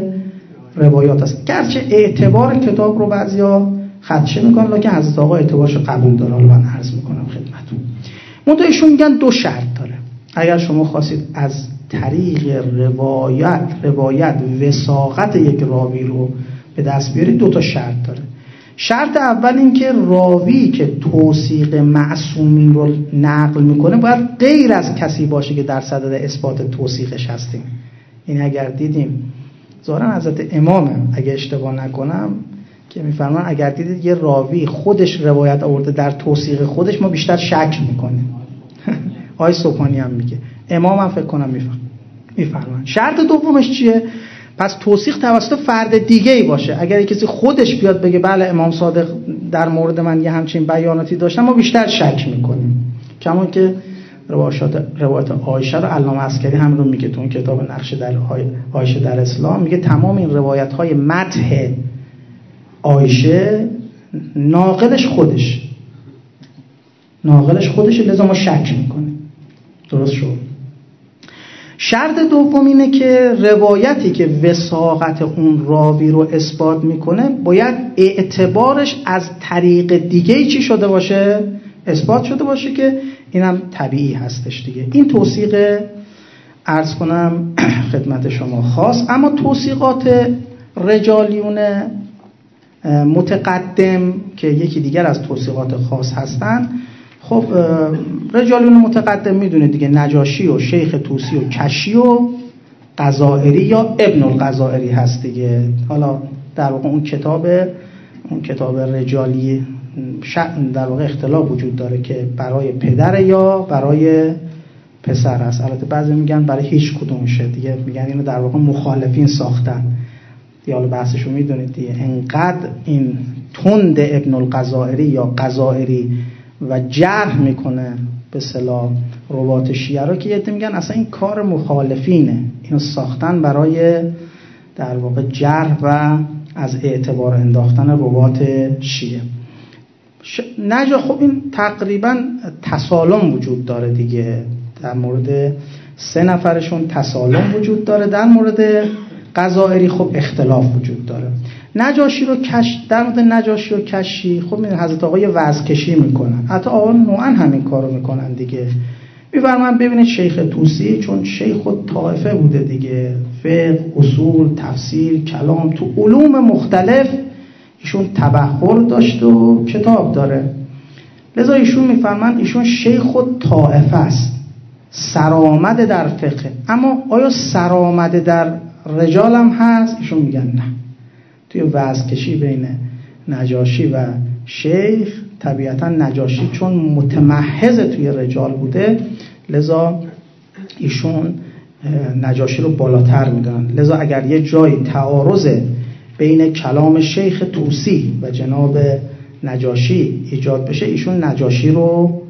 روایات است. گرچه اعتبار کتاب رو بعضیا خدشه می‌کنن لکن حضرت آقا اعتبارش قبول داره. حالا من عرض می‌کنم خدمتون منتها ایشون میگن دو شرط داره. اگر شما خواستید از طریق روایت روایت وساقت یک راوی رو به دست بیارید دو تا شرط داره. شرط اول اینکه راوی که توصیق معصومین رو نقل می‌کنه باید غیر از کسی باشه که در صدد اثبات توصیقش هستیم. این اگر دیدیم ظاهرا حضرت امامه اگه اشتباه نکنم که میفرمان اگر دیدید یه راوی خودش روایت آورده در توصیق خودش ما بیشتر شک می‌کنیم. [laughs] آی سوپانی هم میگه. امام هم فکر کنم میفرمان شرط دومش چیه؟ پس توصیق توسط فرد دیگه ای باشه. اگر کسی خودش بیاد بگه بله امام صادق در مورد من یه همچین بیاناتی داشتن ما بیشتر شک می‌کنیم. کمون که روایت آیشه رو علامه عسکری هم رو میگه تو کتاب نقش در آیشه در اسلام. میگه تمام این روایت های آیشه ناقلش خودش. ناقلش خودش لذا ما شک می‌کنیم. درست شد. شرط دوم اینه که روایتی که وساقت اون راوی رو اثبات می‌کنه باید اعتبارش از طریق دیگه چی شده باشه؟ اثبات شده باشه که اینم طبیعی هستش دیگه. این توصیق ارز کنم [clears throat] خدمت شما خاص اما توصیقات رجالیون متقدم که یکی دیگر از توصیقات خاص هستن. خب رجالیون متقدم می‌دونه دیگه نجاشی و شیخ توسی و کشی و قضائری یا ابن القضائری هست دیگه. حالا در واقع اون کتاب اون کتاب رجالی در واقع اختلاف وجود داره که برای پدر یا برای پسر هست. البته بعضی میگن برای هیچ کدومشه. دیگه میگن اینو در واقع مخالفین ساختن. دیگه حالا بحثشو می‌دونید دیگه انقدر این تند ابن القضائری یا قضائری و جرح می‌کنه به صلاح روات شیعه رو که یه میگن اصلا این کار مخالفینه. اینو ساختن برای در واقع جرح و از اعتبار انداختن روات شیعه. ش... نجا خب این تقریبا تسالم وجود داره دیگه. در مورد سه نفرشون تسالم وجود داره. در مورد قضائری خب اختلاف وجود داره. نجاشی رو کش در مورد نجاشی و کشی خب این حضرت آقای وزکشی می‌کنن. حتی آقایان نوعا همین کارو می‌کنن دیگه. میفرمان ببینید شیخ توسی چون شیخ خود طائفه بوده دیگه. فقه اصول تفسیر کلام تو علوم مختلف ایشون تبخور داشت و کتاب داره. لذا ایشون میفرمان ایشون شیخ خود طائفه است. سرآمده در فقه. اما آیا سرآمده در رجال هم هست ایشون میگن نه. توی وضع کشی بین نجاشی و شیخ طبیعتا نجاشی چون متمحض توی رجال بوده لذا ایشون نجاشی رو بالاتر می‌دونن. لذا اگر یه جای تعارض بین کلام شیخ توسی و جناب نجاشی ایجاد بشه ایشون نجاشی رو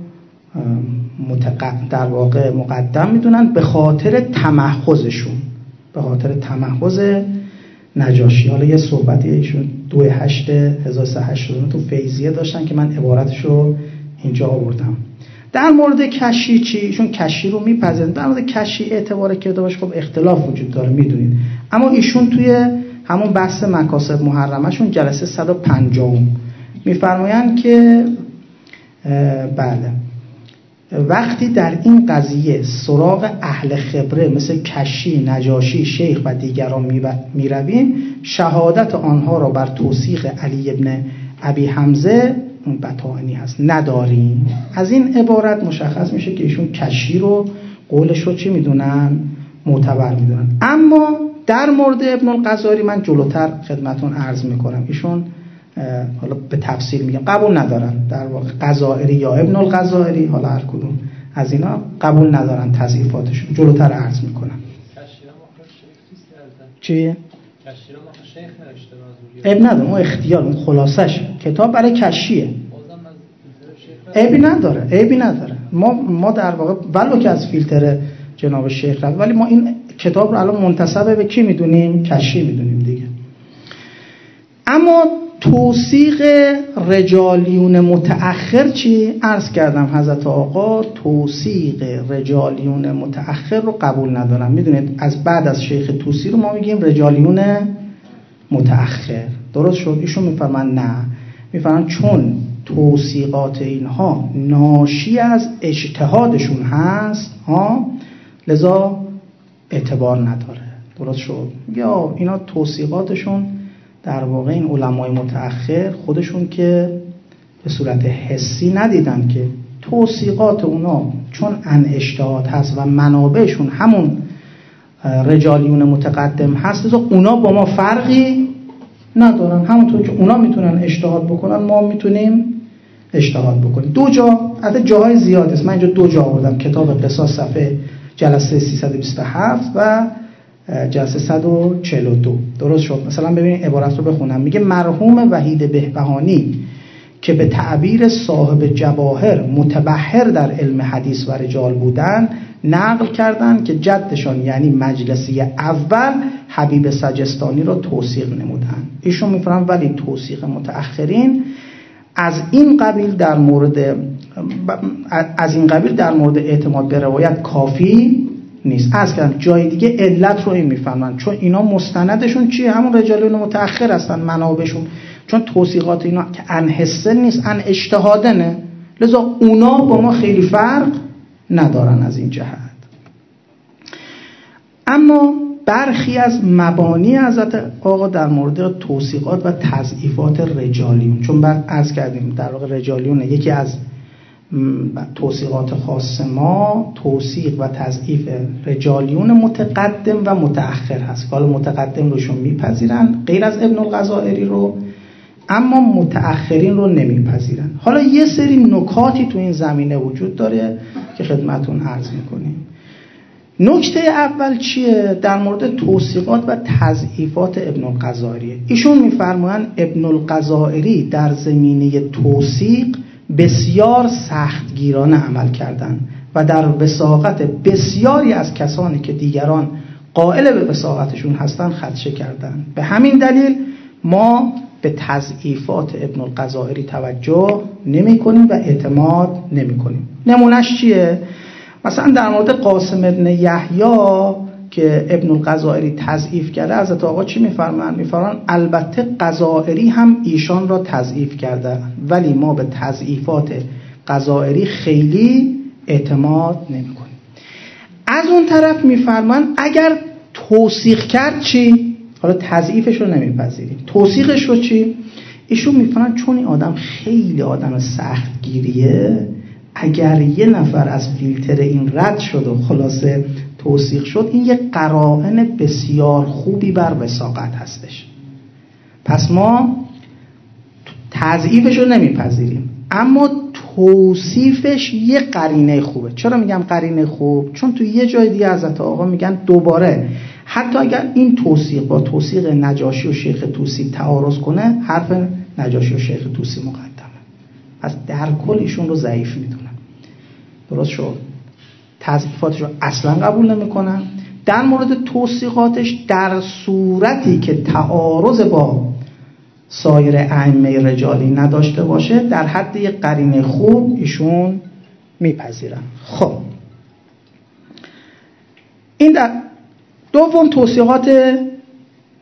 در واقع مقدم می‌دونن به خاطر تمحضشون. به خاطر تمحض نجاشی. حالا یه صحبتی ایشون دو هشت تو فیضیه داشتن که من عبارتش رو اینجا آوردم. در مورد کشی چی؟ ایشون کشی رو میپذیرن. در مورد کشی اعتبار کردابش خب اختلاف وجود داره می‌دونید. اما ایشون توی همون بحث مکاسب محرمشون جلسه 150 میفرمایند که بله. وقتی در این قضیه سراغ اهل خبره مثل کشی، نجاشی، شیخ و دیگران می رویم شهادت آنها را بر توصیق علی ابن ابی حمزه اون بطانی هست. نداریم. از این عبارت مشخص میشه که ایشون کشی رو قولش رو چی می‌دونن؟ معتبر می‌دونن. اما در مورد ابن القزاری من جلوتر خدمتون عرض می‌کنم. ایشون حالا به تفصیل میگم. قبول ندارن. در واقع قضائری یا ابن القضائری حالا هر کدوم از اینا قبول ندارن تضعیفاتشون. جلوتر عرض می‌کنم. چی؟ اب نداره. اون اختیار اون خلاصش کتاب برای کشیه. عیبی نداره. عیبی نداره. ما ما در واقع ولو که از فیلتر جناب شیخ رفت. ولی ما این کتاب رو الان منتسب به کی می‌دونیم؟ کشی می‌دونیم دیگه. اما توصیق رجالیون متأخر چی؟ ارز کردم حضرت آقا توصیق رجالیون متأخر رو قبول ندارم. می‌دونید از بعد از شیخ توسی رو ما میگیم رجالیون متأخر. درست شد؟ ایشون میفرمان نه. میفرمان چون توصیقات اینها ناشی از اجتهادشون هست ها؟ لذا اعتبار نداره. درست شد؟ یا اینا توصیقاتشون در واقع این علمای متأخر خودشون که به صورت حسی ندیدن که توصیقات اونا چون ان اشتهاد هست و منابعشون همون رجالیون متقدم هست از اونا با ما فرقی ندارن. همونطور که اونا می‌تونن اشتهاد بکنن ما می‌تونیم اشتهاد بکنیم. دو جا حتی جاهای زیاد است. من اینجا دو جا آوردم. کتاب قصاص صفحه جلسه 327 و جلسه 142 درست شد. مثلا ببینید عبارت رو بخونم. میگه مرحوم وحید بهبهانی که به تعبیر صاحب جواهر متبهر در علم حدیث و رجال بودن نقل کردند که جدشان یعنی مجلسی اول حبیب سجستانی را توصیق نمودن ایشون میفرم ولی توصیق متأخرین از این قبیل در مورد از این قبیل در مورد اعتماد به روایت کافی نیست. از کردم جای دیگه علت رو این می‌فهمن. چون اینا مستندشون چیه؟ همون رجالون متأخر هستن منابشون چون توصیقات اینا که انحسه نیست ان اجتهادنه لذا اونا با ما خیلی فرق ندارن از این جهت. اما برخی از مبانی حضرت آقا در مورد توصیقات و تضعیفات رجالیون. چون بعد از کردیم در واقع رجالیون یکی از توصیقات خاص ما توصیق و تضعیف رجالیون متقدم و متأخر هست حالا متقدم روشون میپذیرن غیر از ابن الغزائری رو اما متأخرین رو نمیپذیرن. حالا یه سری نکاتی تو این زمینه وجود داره که خدمتون عرض می‌کنیم. نکته اول چیه؟ در مورد توصیقات و تضعیفات ابن القضائری ایشون میفرمایند ابن القضائری در زمینه توصیق بسیار سختگیرانه عمل کردند و در وساقت بسیاری از کسانی که دیگران قائل به وساقتشون هستند خدشه کردند به همین دلیل ما به تضعیفات ابن القضائری توجه نمی کنیم و اعتماد نمی کنیم نمونش چیه؟ مثلا در مورد قاسم ابن یحیی که ابن القضائری تضعیف کرده. از آقا چی میفرمان میفرمان البته قضائری هم ایشان را تضعیف کرده ولی ما به تضعیفات قضائری خیلی اعتماد نمی کنیم از اون طرف میفرمان اگر توصیق کرد چی؟ حالا تضعیفش رو نمیپذیریم. توصیقش رو چی؟ ایشون میفرمان چون این آدم خیلی آدم سختگیریه اگر یه نفر از فیلتر این رد شد و خلاصه توصیق شد این یک قرائن بسیار خوبی بر وساقت هستش. پس ما تضعیفش رو نمیپذیریم اما توصیفش یه قرینه خوبه. چرا میگم قرینه خوب؟ چون تو یه جای دیگه حضرت آقا میگن دوباره. حتی اگر این توصیق با توصیق نجاشی و شیخ توسی تعارض کنه حرف نجاشی و شیخ توسی مقدمه. پس در کل ایشون رو ضعیف می‌دونن درست شد؟ تضعیفاتش رو اصلا قبول نمی‌کنن. در مورد توصیقاتش در صورتی که تعارض با سایر ائمه رجالی نداشته باشه در حد یک قرینه خوب ایشون میپذیرن. خب. این در دوم توصیقات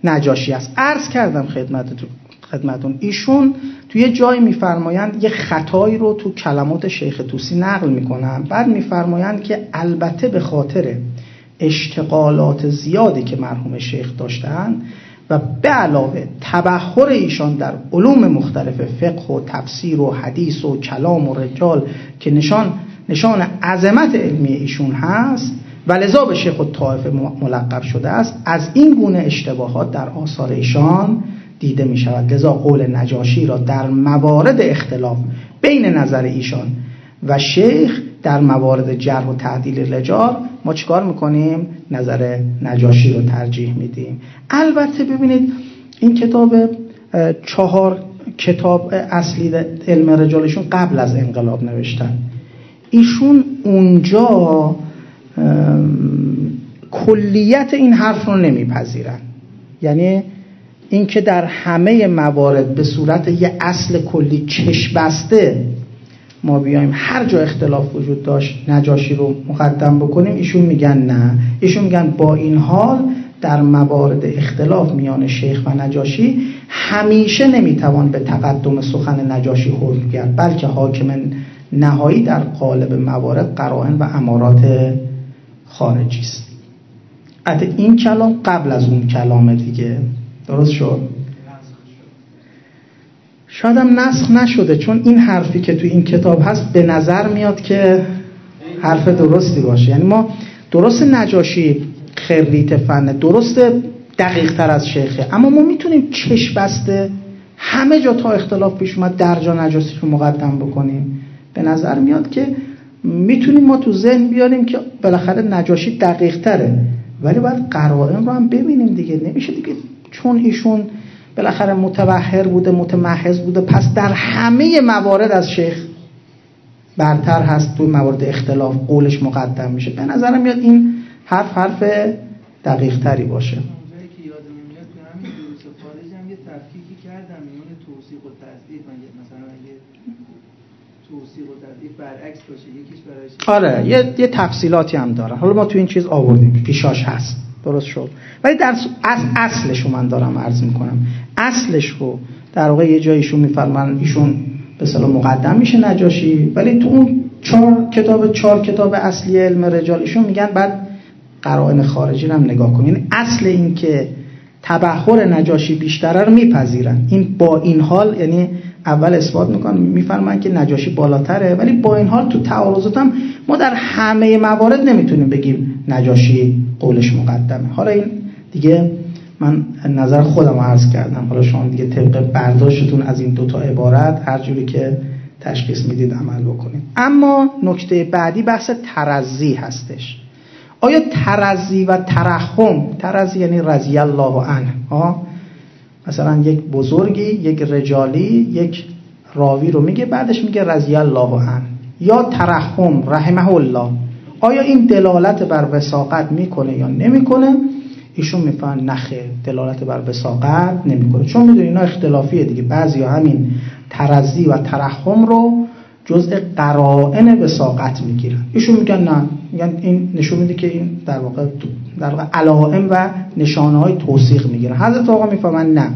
نجاشی است. عرض کردم خدمتتون. خدمتون. ایشون توی یه جایی میفرمایند یه خطایی رو تو کلمات شیخ توسی نقل می‌کنن. بعد میفرمایند که البته به خاطر اشتغالات زیادی که مرحوم شیخ داشتن و به علاوه تبهر ایشان در علوم مختلف فقه و تفسیر و حدیث و کلام و رجال که نشان نشان عظمت علمی ایشون هست و لذا به شیخ و طائفه ملقب شده است از این گونه اشتباهات در آثار ایشان دیده می شود لذا قول نجاشی را در موارد اختلاف بین نظر ایشان و شیخ در موارد جرح و تعدیل رجال ما چیکار می‌کنیم؟ نظر نجاشی رو ترجیح میدیم. البته ببینید این کتاب چهار کتاب اصلی علم رجالشون قبل از انقلاب نوشتن. ایشون اونجا کلیت این حرف رو نمیپذیرن. یعنی اینکه در همه موارد به صورت یه اصل کلی چش بسته ما بیایم هر جا اختلاف وجود داشت نجاشی رو مقدم بکنیم ایشون میگن نه. ایشون میگن با این حال در موارد اختلاف میان شیخ و نجاشی همیشه نمی‌توان به تقدم سخن نجاشی حکم کرد بلکه حاکم نهایی در قالب موارد قرائن و امارات خارجی است. این کلام قبل از اون کلام دیگه. درست شد. شاید هم نسخ نشده چون این حرفی که تو این کتاب هست به نظر میاد که حرف درستی باشه. یعنی ما درست نجاشی خریت فنه درست دقیق تر از شیخه اما ما می‌تونیم چش بسته همه جا تا اختلاف پیش اومد در جا نجاشی رو مقدم بکنیم. به نظر میاد که می‌تونیم ما تو ذهن بیاریم که بالاخره نجاشی دقیق تره. ولی باید قرائن رو هم ببینیم دیگه. نمیشه دیگه چون ایشون بالاخره متبهر بوده متمحض بوده پس در همه موارد از شیخ برتر هست تو موارد اختلاف قولش مقدم میشه. به نظرم میاد این حرف حرف دقیق تری باشه. آره یه, یه تفصیلاتی هم داره. حالا ما تو این چیز آوردیم پیشاش هست. درست شد. ولی در از اصلش رو من دارم عرض می‌کنم. اصلش رو در واقع یه جایشون میفرمان ایشون به صلاح مقدم میشه نجاشی ولی تو اون چهار کتاب چهار کتاب اصلی علم رجال ایشون میگن بعد قرائن خارجی رو هم نگاه کنین یعنی اصل این که تبخور نجاشی بیشتره رو میپذیرن. این با این حال یعنی اول اثبات می‌کنن میفرمایند که نجاشی بالاتره. ولی با این حال تو تعارضات ما در همه موارد نمی‌تونیم بگیم نجاشی قولش مقدمه. حالا این دیگه من نظر خودم عرض کردم. حالا شما دیگه طبق برداشتتون از این دوتا عبارت هر جوری که تشخیص می‌دید عمل بکنید. اما نکته بعدی بحث ترزی هستش. آیا ترزی و ترحم ترزی یعنی رضی الله عنه مثلا یک بزرگی یک رجالی یک راوی رو میگه بعدش میگه رضی الله عنه. یا ترحم رحمه الله. آیا این دلالت بر وساقت می‌کنه یا نمی‌کنه؟ ایشون می‌فهمن نخه دلالت بر وساقت نمی‌کنه. چون می‌دونی اینا اختلافیه دیگه. بعضی همین ترزی و ترحم رو جزء قرائن وساقت می‌گیرن. ایشون میگن نه. میگن این نشون میده که این در واقع در واقع علائم و نشانه های توصیق می‌گیرن حضرت آقا می‌فهمن نه.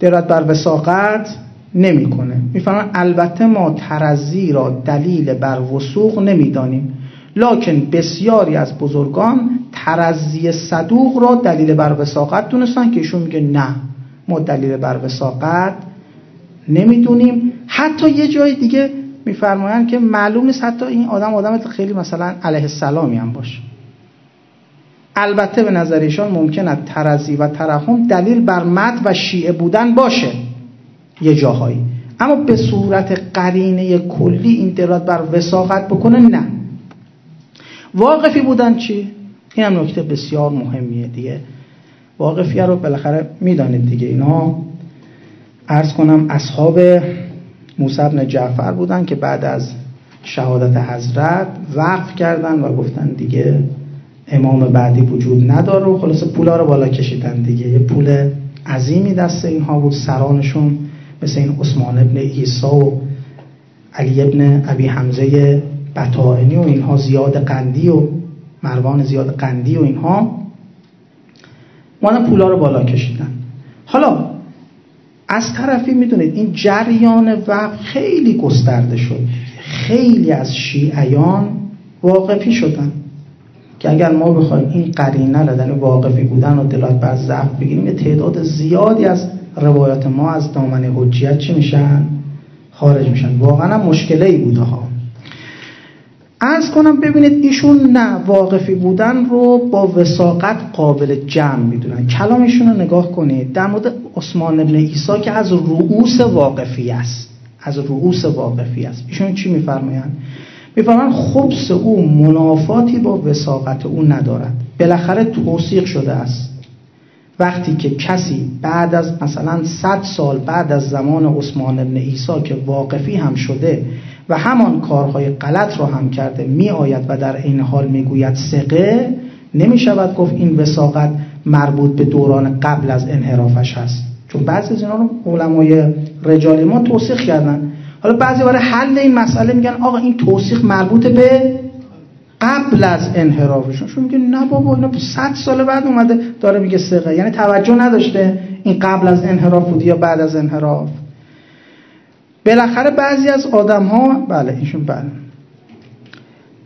درات بر وساقت نمی‌کنه. می‌فهمن البته ما ترزی را دلیل بر وسوق نمی‌دانیم. لکن بسیاری از بزرگان ترزی صدوق را دلیل بر وساقت دونستن که ایشون میگه نه. ما دلیل بر وساقت نمی‌دونیم. حتی یه جای دیگه میفرمایند که معلوم نیست حتی این آدم آدم خیلی مثلا علیه السلامی هم باشه. البته به نظر ایشان ممکن است ترزی و ترحم دلیل بر مد و شیعه بودن باشه یه جاهایی. اما به صورت قرینه کلی این دلالت بر وساقت بکنه نه. واقفی بودن چی؟ این هم نکته بسیار مهمیه دیگه. واقفیه رو بالاخره می‌دانید دیگه اینا. ارز کنم اصحاب موسی بن جعفر بودن که بعد از شهادت حضرت وقف کردن و گفتن دیگه امام بعدی وجود نداره و خلاصه پولا رو بالا کشیدن دیگه. یه پول عظیمی دست اینها بود سرانشون مثل این عثمان ابن عیسی و علی ابن ابی حمزه بطائنی و اینها زیاد قندی و مروان زیاد قندی و اینها مانا پولا رو بالا کشیدن. حالا از طرفی می‌دونید این جریان وقت خیلی گسترده شد. خیلی از شیعیان واقفی شدن. که اگر ما بخوایم این قرینه در واقفی بودن و دلات بر ضعف بگیریم یه تعداد زیادی از روایات ما از دامن حجیت چی میشن؟ خارج میشن. واقعا مشکله ای بوده ها. از کنم ببینید ایشون نه واقفی بودن رو با وساقت قابل جمع می‌دونن. کلامشون رو نگاه کنید. در مورد عثمان ابن عیسی که از رؤوس واقفی است. از رؤوس واقفی است. ایشون چی میفرمایند؟ میفرمان خبس او منافاتی با وساقت او ندارد. بالاخره توصیق شده است. وقتی که کسی بعد از مثلا 100 سال بعد از زمان عثمان ابن عیسی که واقفی هم شده و همان کارهای غلط رو هم کرده می آید و در این حال می‌گوید سقه نمی شود گفت این وساقت مربوط به دوران قبل از انحرافش هست. چون بعضی از اینا رو علمای رجالی ما توصیح کردن. حالا بعضی برای حل این مسئله میگن آقا این توصیح مربوط به قبل از انحرافشون شون میگه نه بابا اینا 100 سال بعد اومده داره میگه سقه یعنی توجه نداشته این قبل از انحراف بودی یا بعد از انحراف. بالاخره بعضی از آدم ها بله ایشون بله.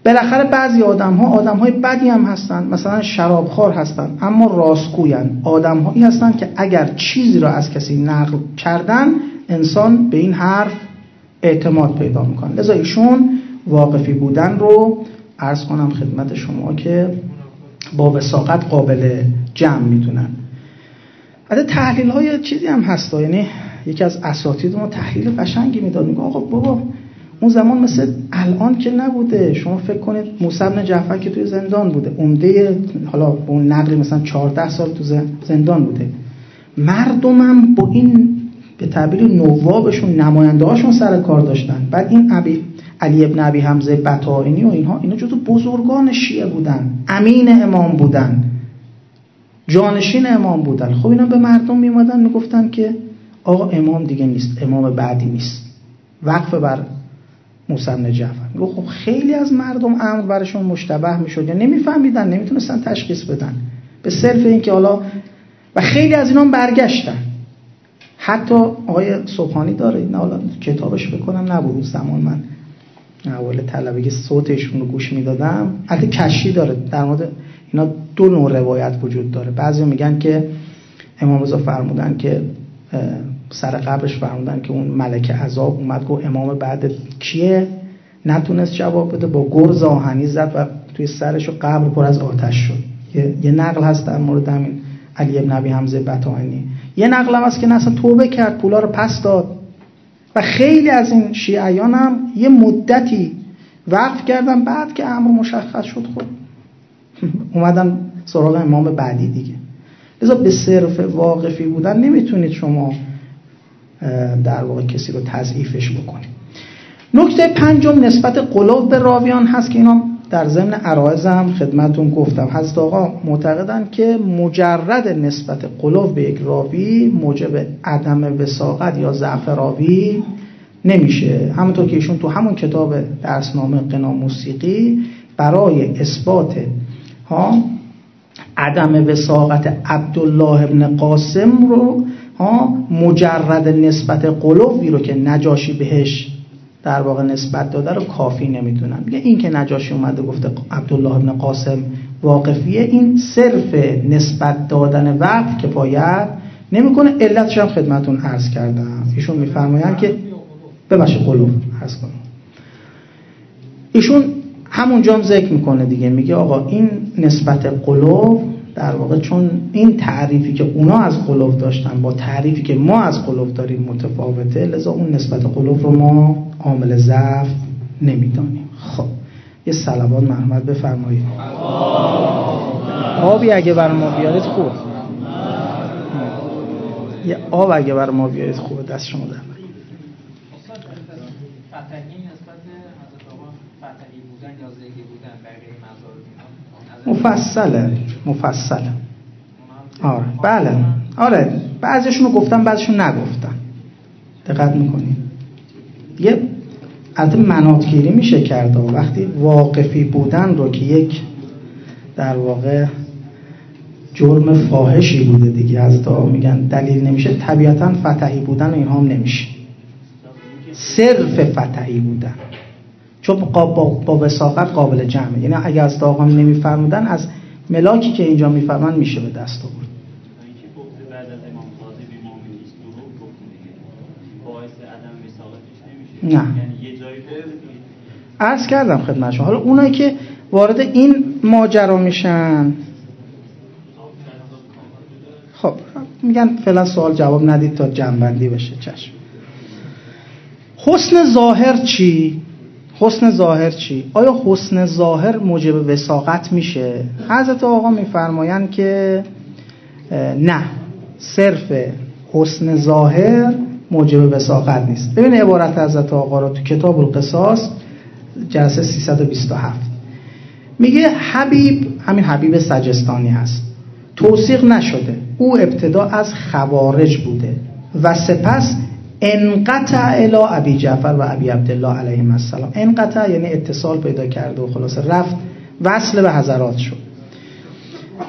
بالاخره بعضی آدم ها آدم های بدی هم هستن مثلا شرابخوار هستن اما راستگوین آدم هایی هستن که اگر چیزی را از کسی نقل کردن انسان به این حرف اعتماد پیدا می‌کنه. لذا ایشون واقفی بودن رو عرض کنم خدمت شما که با وساقت قابل جمع می‌دونن بعد تحلیل های چیزی هم هست یعنی یکی از اساتید ما تحلیل قشنگی می‌داد. میگه آقا بابا اون زمان مثل الان که نبوده. شما فکر کنید موسی بن جعفر که توی زندان بوده عمده حالا اون نقلی مثلا 14 سال تو زندان بوده. مردمم با این به تعبیر نوابشون نماینده هاشون سر کار داشتن. بعد این عبی علی ابن ابی حمزه بطائنی و اینها اینا جزو بزرگان شیعه بودن. امین امام بودن. جانشین امام بودن. خب اینا به مردم میومدن می‌گفتن که آقا امام دیگه نیست امام بعدی نیست. وقف بر موسی بن جعفر. میگه خب خیلی از مردم امر برشون مشتبه می‌شد. یا نمیفهمیدن نمی‌تونستن تشخیص بدن. به صرف اینکه حالا و خیلی از اینا برگشتن. حتی آقای صبحانی داره نه حالا کتابش بکنم نبود زمان من اول طلبه صوتشون رو گوش می‌دادم. البته کشی داره در مورد اینا دو نوع روایت وجود داره. بعضی میگن که امام رضا فرمودن که سر قبرش فرمودن که اون ملک عذاب اومد گفت امام بعد کیه؟ نتونست جواب بده با گرز آهنی زد و توی سرش و قبر پر از آتش شد. یه, یه نقل هست در مورد همین علی ابن ابی حمزه بطانی یه نقل هم هست که اصلا توبه کرد پولا رو پس داد. و خیلی از این شیعیان هم یه مدتی وقف کردن بعد که امر مشخص شد خود [laughs] اومدن سراغ امام بعدی دیگه. لذا به صرف واقفی بودن نمی‌تونید شما در واقع کسی رو تضعیفش بکنید نکته پنجم نسبت قلوب به راویان هست که اینا در ضمن عرایزم خدمتون گفتم. حضرت آقا معتقدن که مجرد نسبت قلوب به یک راوی موجب عدم وساقت یا ضعف راوی نمیشه. همونطور که ایشون تو همون کتاب درسنامه قنا موسیقی برای اثبات ها عدم وساقت عبدالله ابن قاسم رو ها مجرد نسبت قلوبی رو که نجاشی بهش در واقع نسبت داده رو کافی نمی‌دونن. میگه این که نجاشی اومده گفته عبدالله ابن قاسم واقفیه این صرف نسبت دادن وقت که باید نمی‌کنه. علتش هم خدمتون عرض کردم. ایشون میفرمایند که ببخشید قلوب. عرض کنم. ایشون همونجا هم ذکر می‌کنه دیگه. میگه آقا این نسبت قلوب در واقع چون این تعریفی که اونا از قلوب داشتن با تعریفی که ما از قلوب داریم متفاوته لذا اون نسبت قلوب رو ما عامل ضعف نمی‌دانیم. خب یه صلوات محمد بفرمایید. آبی اگه بر ما بیارید خوب. یه آب اگه بر ما بیارید خوبه دست شما در مفصله. مفصله. آره. بله. آره. بعضیشون رو گفتم بعضیشون نگفتم دقت می‌کنیم یه از مناتگیری میشه کرده وقتی واقفی بودن رو که یک در واقع جرم فاحشی بوده دیگه از تا میگن دلیل نمیشه. طبیعتا فتحی بودن و اینها هم نمیشه. صرف فتحی بودن. چون با, با, وساقت قابل جمعه. یعنی اگه از داغم نمیفرمودن از ملاکی که اینجا میفرمان میشه به دست آورد. نه. عرض کردم خدمت شما. حالا اونایی که وارد این ماجرا میشن. خب میگن فعلا سوال جواب ندید تا جنبندی بشه. چشم. حسن ظاهر چی؟ حسن ظاهر چی؟ آیا حسن ظاهر موجب وساقت میشه؟ حضرت آقا میفرمایند که نه صرف حسن ظاهر موجب وساقت نیست. ببین عبارت حضرت آقا رو تو کتاب القصاص جلسه 327 میگه حبیب همین حبیب سجستانی هست. توصیق نشده. او ابتدا از خوارج بوده و سپس انقطع الى ابی جعفر و ابی عبدالله علیهم السلام. انقطع یعنی اتصال پیدا کرده و خلاصه رفت وصل به حضرات شد.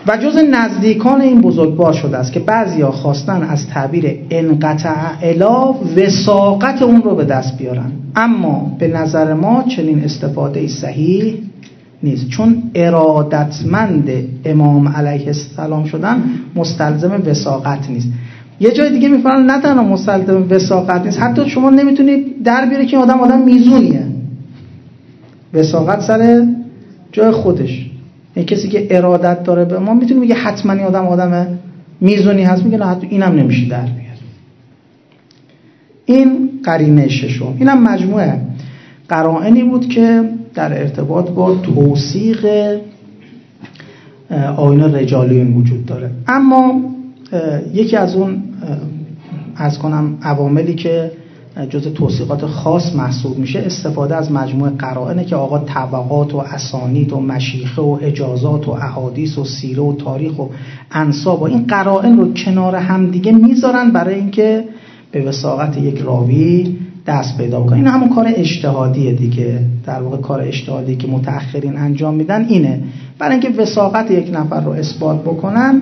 و جز نزدیکان این بزرگوار شده است که بعضیا خواستن از تعبیر انقطع الا وساقت اون رو به دست بیارن. اما به نظر ما چنین استفاده صحیح نیست. چون ارادتمند امام علیه السلام شدن مستلزم وساقت نیست. یه جای دیگه میفرمان نه تنها مستلزم وساقت نیست حتی شما نمی‌تونید در بیاره که آدم آدم میزونیه. وساقت سر جای خودش. این کسی که ارادت داره به ما می‌تونه میگه حتما آدم آدم میزونی هست میگه نه حتی اینم نمیشه در بیاره این قرینه ششم. اینم مجموعه. قرائنی بود که در ارتباط با توصیق آین رجالیون وجود داره. اما یکی از اون از کنم عواملی که جز توصیقات خاص محسوب میشه استفاده از مجموعه قرائنه که آقا طبقات و اسانید و مشیخه و اجازات و احادیث و سیره و تاریخ و انصاب و این قرائن رو کنار همدیگه می‌ذارن برای اینکه به وساقت یک راوی دست پیدا بکنن. این همون کار اجتهادیه دیگه. در واقع کار اجتهادی که متأخرین انجام میدن اینه. برای اینکه وساقت یک نفر رو اثبات بکنن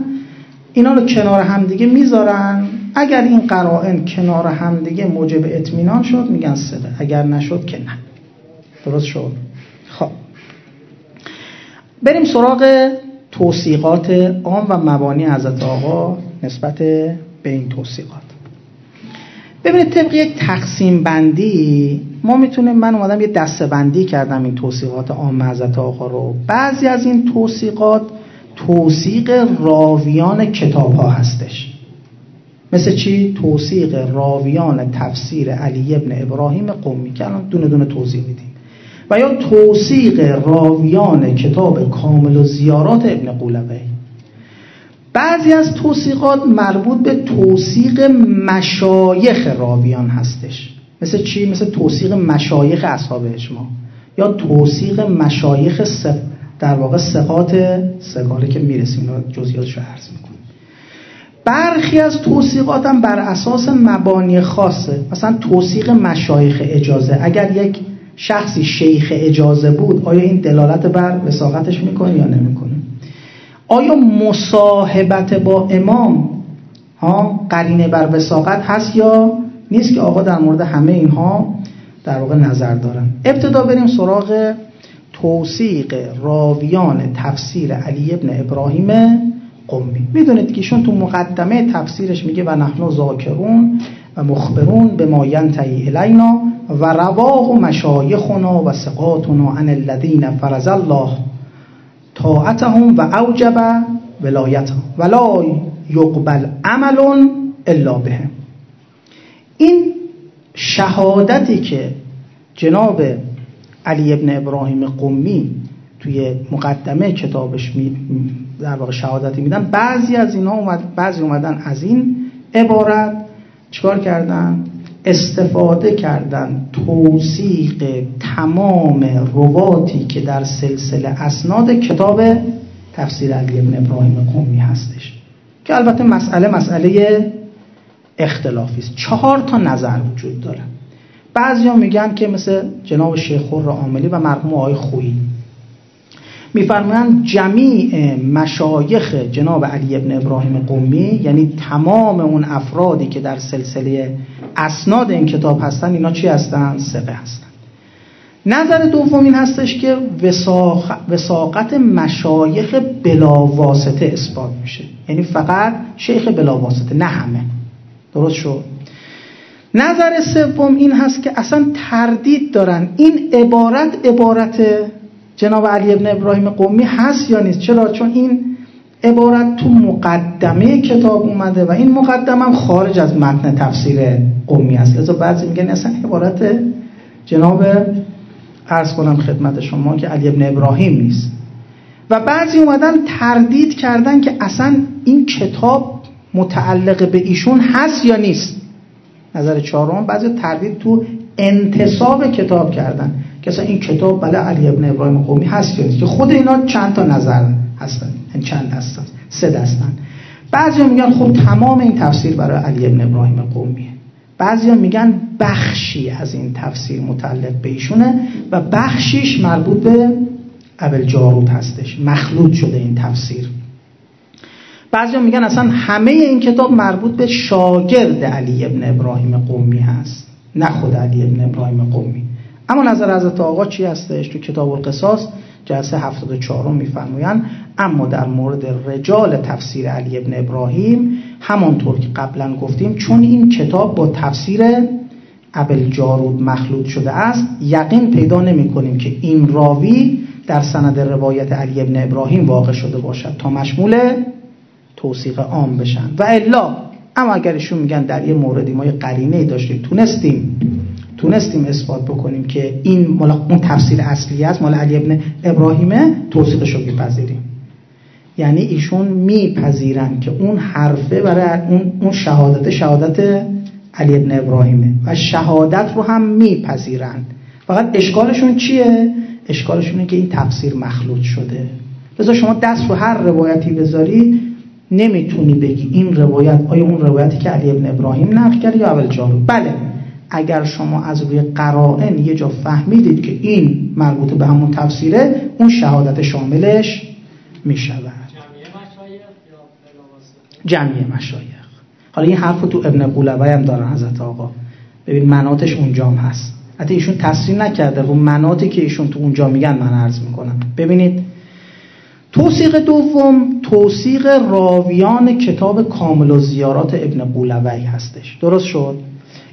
اینا رو کنار همدیگه می‌ذارن. اگر این قرائن کنار همدیگه موجب اطمینان شد میگن صده اگر نشد که نه. درست شد؟ خب. بریم سراغ توصیقات عام و مبانی حضرت آقا نسبت به این توصیقات ببینید طبق یک تقسیم بندی ما می‌تونیم من اومدم یه دسته بندی کردم این توصیقات عام حضرت آقا رو. بعضی از این توصیقات توصیق راویان کتاب ها هستش. مثل چی؟ توصیق راویان تفسیر علی ابن ابراهیم قومی که الان دونه دونه توضیح میدیم. و یا توصیق راویان کتاب کامل و زیارات ابن قولبه بعضی از توصیقات مربوط به توصیق مشایخ راویان هستش. مثل چی؟ مثل توصیق مشایخ اصحاب اجماع. یا توصیق مشایخ در واقع سقاط سگاله که می‌رسیم جزئیاتش رو عرض می‌کنیم برخی از توصیقات هم بر اساس مبانی خاصه مثلا توصیق مشایخ اجازه. اگر یک شخصی شیخ اجازه بود آیا این دلالت بر وساقتش می‌کنه یا نمی‌کنه؟ آیا مصاحبت با امام ها قرینه بر وساقت هست یا نیست که آقا در مورد همه اینها در واقع نظر دارن؟ ابتدا بریم سراغ توصیق راویان تفسیر علی ابن ابراهیم قمی. می‌دونید که ایشون تو مقدمه تفسیرش میگه و نحنو ذاکرون و مخبرون به ما ینتهی الینا و رواه مشایخنا و سقاتنا عن الذین فرز الله طاعتهم و اوجب ولایتهم. ولا یقبل عمل الا به این شهادتی که جناب علی ابن ابراهیم قمی توی مقدمه کتابش می در واقع شهادتی میدن. بعضی از اینا اومد بعضی اومدن از این عبارت. چیکار کردن؟ استفاده کردن توصیق تمام رواتی که در سلسله اسناد کتاب تفسیر علی ابن ابراهیم قومی هستش. که البته مسئله مسئله اختلافی است. چهار تا نظر وجود داره. بعضیا میگن که مثل جناب شیخ خور عاملی و مرحوم آقای خویی. میفرمایند جمیع مشایخ جناب علی ابن ابراهیم قومی یعنی تمام اون افرادی که در سلسله اسناد این کتاب هستن اینا چی هستن؟ سقه هستن نظر دوم این هستش که وساقت مشایخ بلاواسطه اثبات میشه. یعنی فقط شیخ بلاواسطه نه همه. درست شد؟ نظر سوم این هست که اصلا تردید دارن. این عبارت عبارت جناب علی ابن ابراهیم قومی هست یا نیست؟ چرا؟ چون این عبارت تو مقدمه کتاب اومده و این مقدمه خارج از متن تفسیر قومی است لذا بعضی میگن اصلا عبارت جناب عرض کنم خدمت شما که علی ابن ابراهیم نیست. و بعضی اومدن تردید کردن که اصلا این کتاب متعلق به ایشون هست یا نیست. نظر چهارم بعضی تردید تو انتصاب کتاب کردن. که این کتاب بله علی ابن ابراهیم قومی هست یا که خود اینا چند تا نظر هستن. این چند هستن سه دستن بعضی میگن خب تمام این تفسیر برای علی ابن ابراهیم قومیه. بعضی میگن بخشی از این تفسیر متعلق به ایشونه و بخشیش مربوط به ابل جارود هستش. مخلوط شده این تفسیر. بعضی میگن اصلا همه این کتاب مربوط به شاگرد علی ابن ابراهیم قومی هست نه خود علی ابن ابراهیم قومی. اما نظر حضرت آقا چی هستش؟ تو کتاب القصاص جلسه 74 میفرمایند اما در مورد رجال تفسیر علی ابن ابراهیم همانطور که قبلا گفتیم چون این کتاب با تفسیر ابل جارود مخلوط شده است یقین پیدا نمی کنیم که این راوی در سند روایت علی ابن ابراهیم واقع شده باشد. تا مشمول توصیق عام بشن. و الا اما اگر ایشون میگن در یه موردی ما یه قرینه داشتیم تونستیم تونستیم اثبات بکنیم که این مال اون تفسیر اصلی است مال علی ابن ابراهیمه توصیقش رو میپذیریم. یعنی ایشون میپذیرن که اون حرفه برای اون, اون شهادت شهادت علی ابن ابراهیمه و شهادت رو هم میپذیرن. فقط اشکالشون چیه؟ اشکالشون اینه که این تفسیر مخلوط شده. بذار شما دست رو هر روایتی بذاری نمی‌تونی بگی این روایت آیا اون روایتی که علی ابن ابراهیم نقل کرد یا اول جالب بله. اگر شما از روی قرائن یه جا فهمیدید که این مربوط به همون تفسیره اون شهادت شاملش می‌شود. جمعی مشایخ حالا این حرف تو ابن قولوی هم دارن حضرت آقا. ببین مناتش اونجا هست. حتی ایشون تصریح نکرده. و مناتی که ایشون تو اونجا میگن من عرض می‌کنم. ببینید توصیق دوم توصیق راویان کتاب کامل و زیارات ابن قولوی هستش. درست شد؟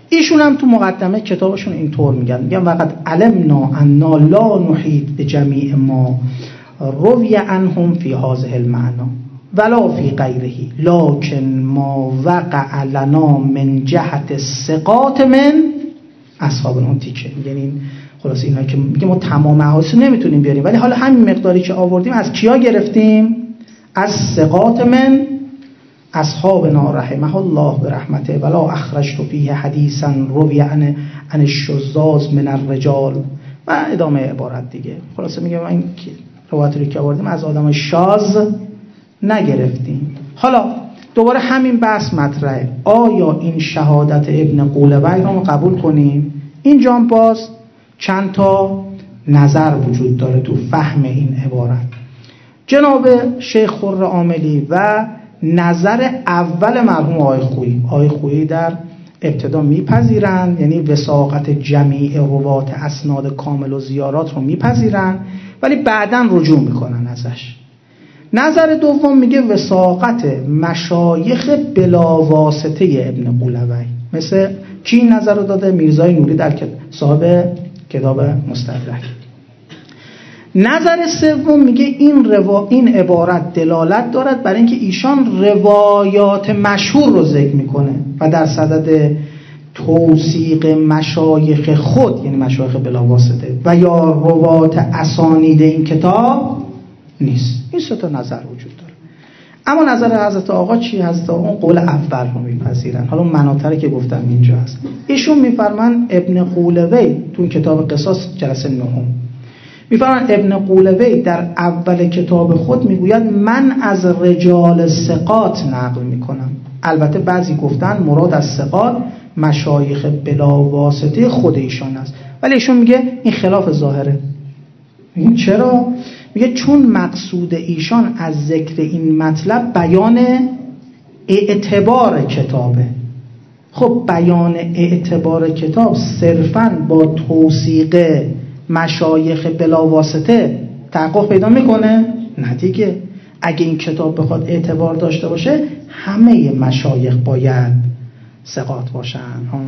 ایشون هم تو مقدمه کتابشون اینطور میگن. میگن وقت علمنا انا لا نحید به جمیع ما روی عنهم فی هذه المعنا ولا فی غیره. لکن ما وقع لنا من جهت سقاط من اصحاب اون تیکه. یعنی خلاص اینا که میگه ما تمام احادیث نمی‌تونیم بیاریم. ولی حالا همین مقداری که آوردیم از کیا گرفتیم؟ از سقاط من اصحابنا رحمه الله به رحمته ولا اخرجت فیه حدیثا روی عن عن الشزاز من الرجال. و ادامه عبارت دیگه. خلاصه میگه این روایت رو که آوردیم از آدم شاز نگرفتیم. حالا دوباره همین بحث مطرحه. آیا این شهادت ابن قولوی رو قبول کنیم؟ اینجا باز چند تا نظر وجود داره تو فهم این عبارت. جناب شیخ خور عاملی و نظر اول مرحوم آقای خویی. آقای خویی در ابتدا میپذیرند یعنی وساقت جمیع روات اسناد کامل و زیارات رو میپذیرند ولی بعدا رجوع می‌کنن ازش. نظر دوم میگه وساقت مشایخ بلاواسطه ابن قولوی. مثل کی این نظر رو داده؟ میرزای نوری در صاحب کتاب مستدرک. نظر سوم میگه این روا... این عبارت دلالت دارد برای اینکه ایشان روایات مشهور رو ذکر می‌کنه و در صدد توصیق مشایخ خود یعنی مشایخ بلاواسطه و یا روات اسانید این کتاب نیست. این سه تا نظر وجود داره. اما نظر حضرت آقا چی هست؟ اون قول اول رو میپذیرن. حالا اون مناطره که گفتم اینجا هست. ایشون میفرمان ابن قولوی تو کتاب قصاص جلسه نهم. میفرمان ابن قولوی در اول کتاب خود می‌گوید من از رجال سقات نقل می‌کنم. البته بعضی گفتن مراد از سقات مشایخ بلا واسطه خود ایشان است. ولی ایشون میگه این خلاف ظاهره. این چرا؟ میگه چون مقصود ایشان از ذکر این مطلب بیان اعتبار کتابه. خب بیان اعتبار کتاب صرفا با توصیق مشایخ بلاواسطه تحقق پیدا می‌کنه؟ نه دیگه. اگه این کتاب بخواد اعتبار داشته باشه همه مشایخ باید سقاط باشن ها؟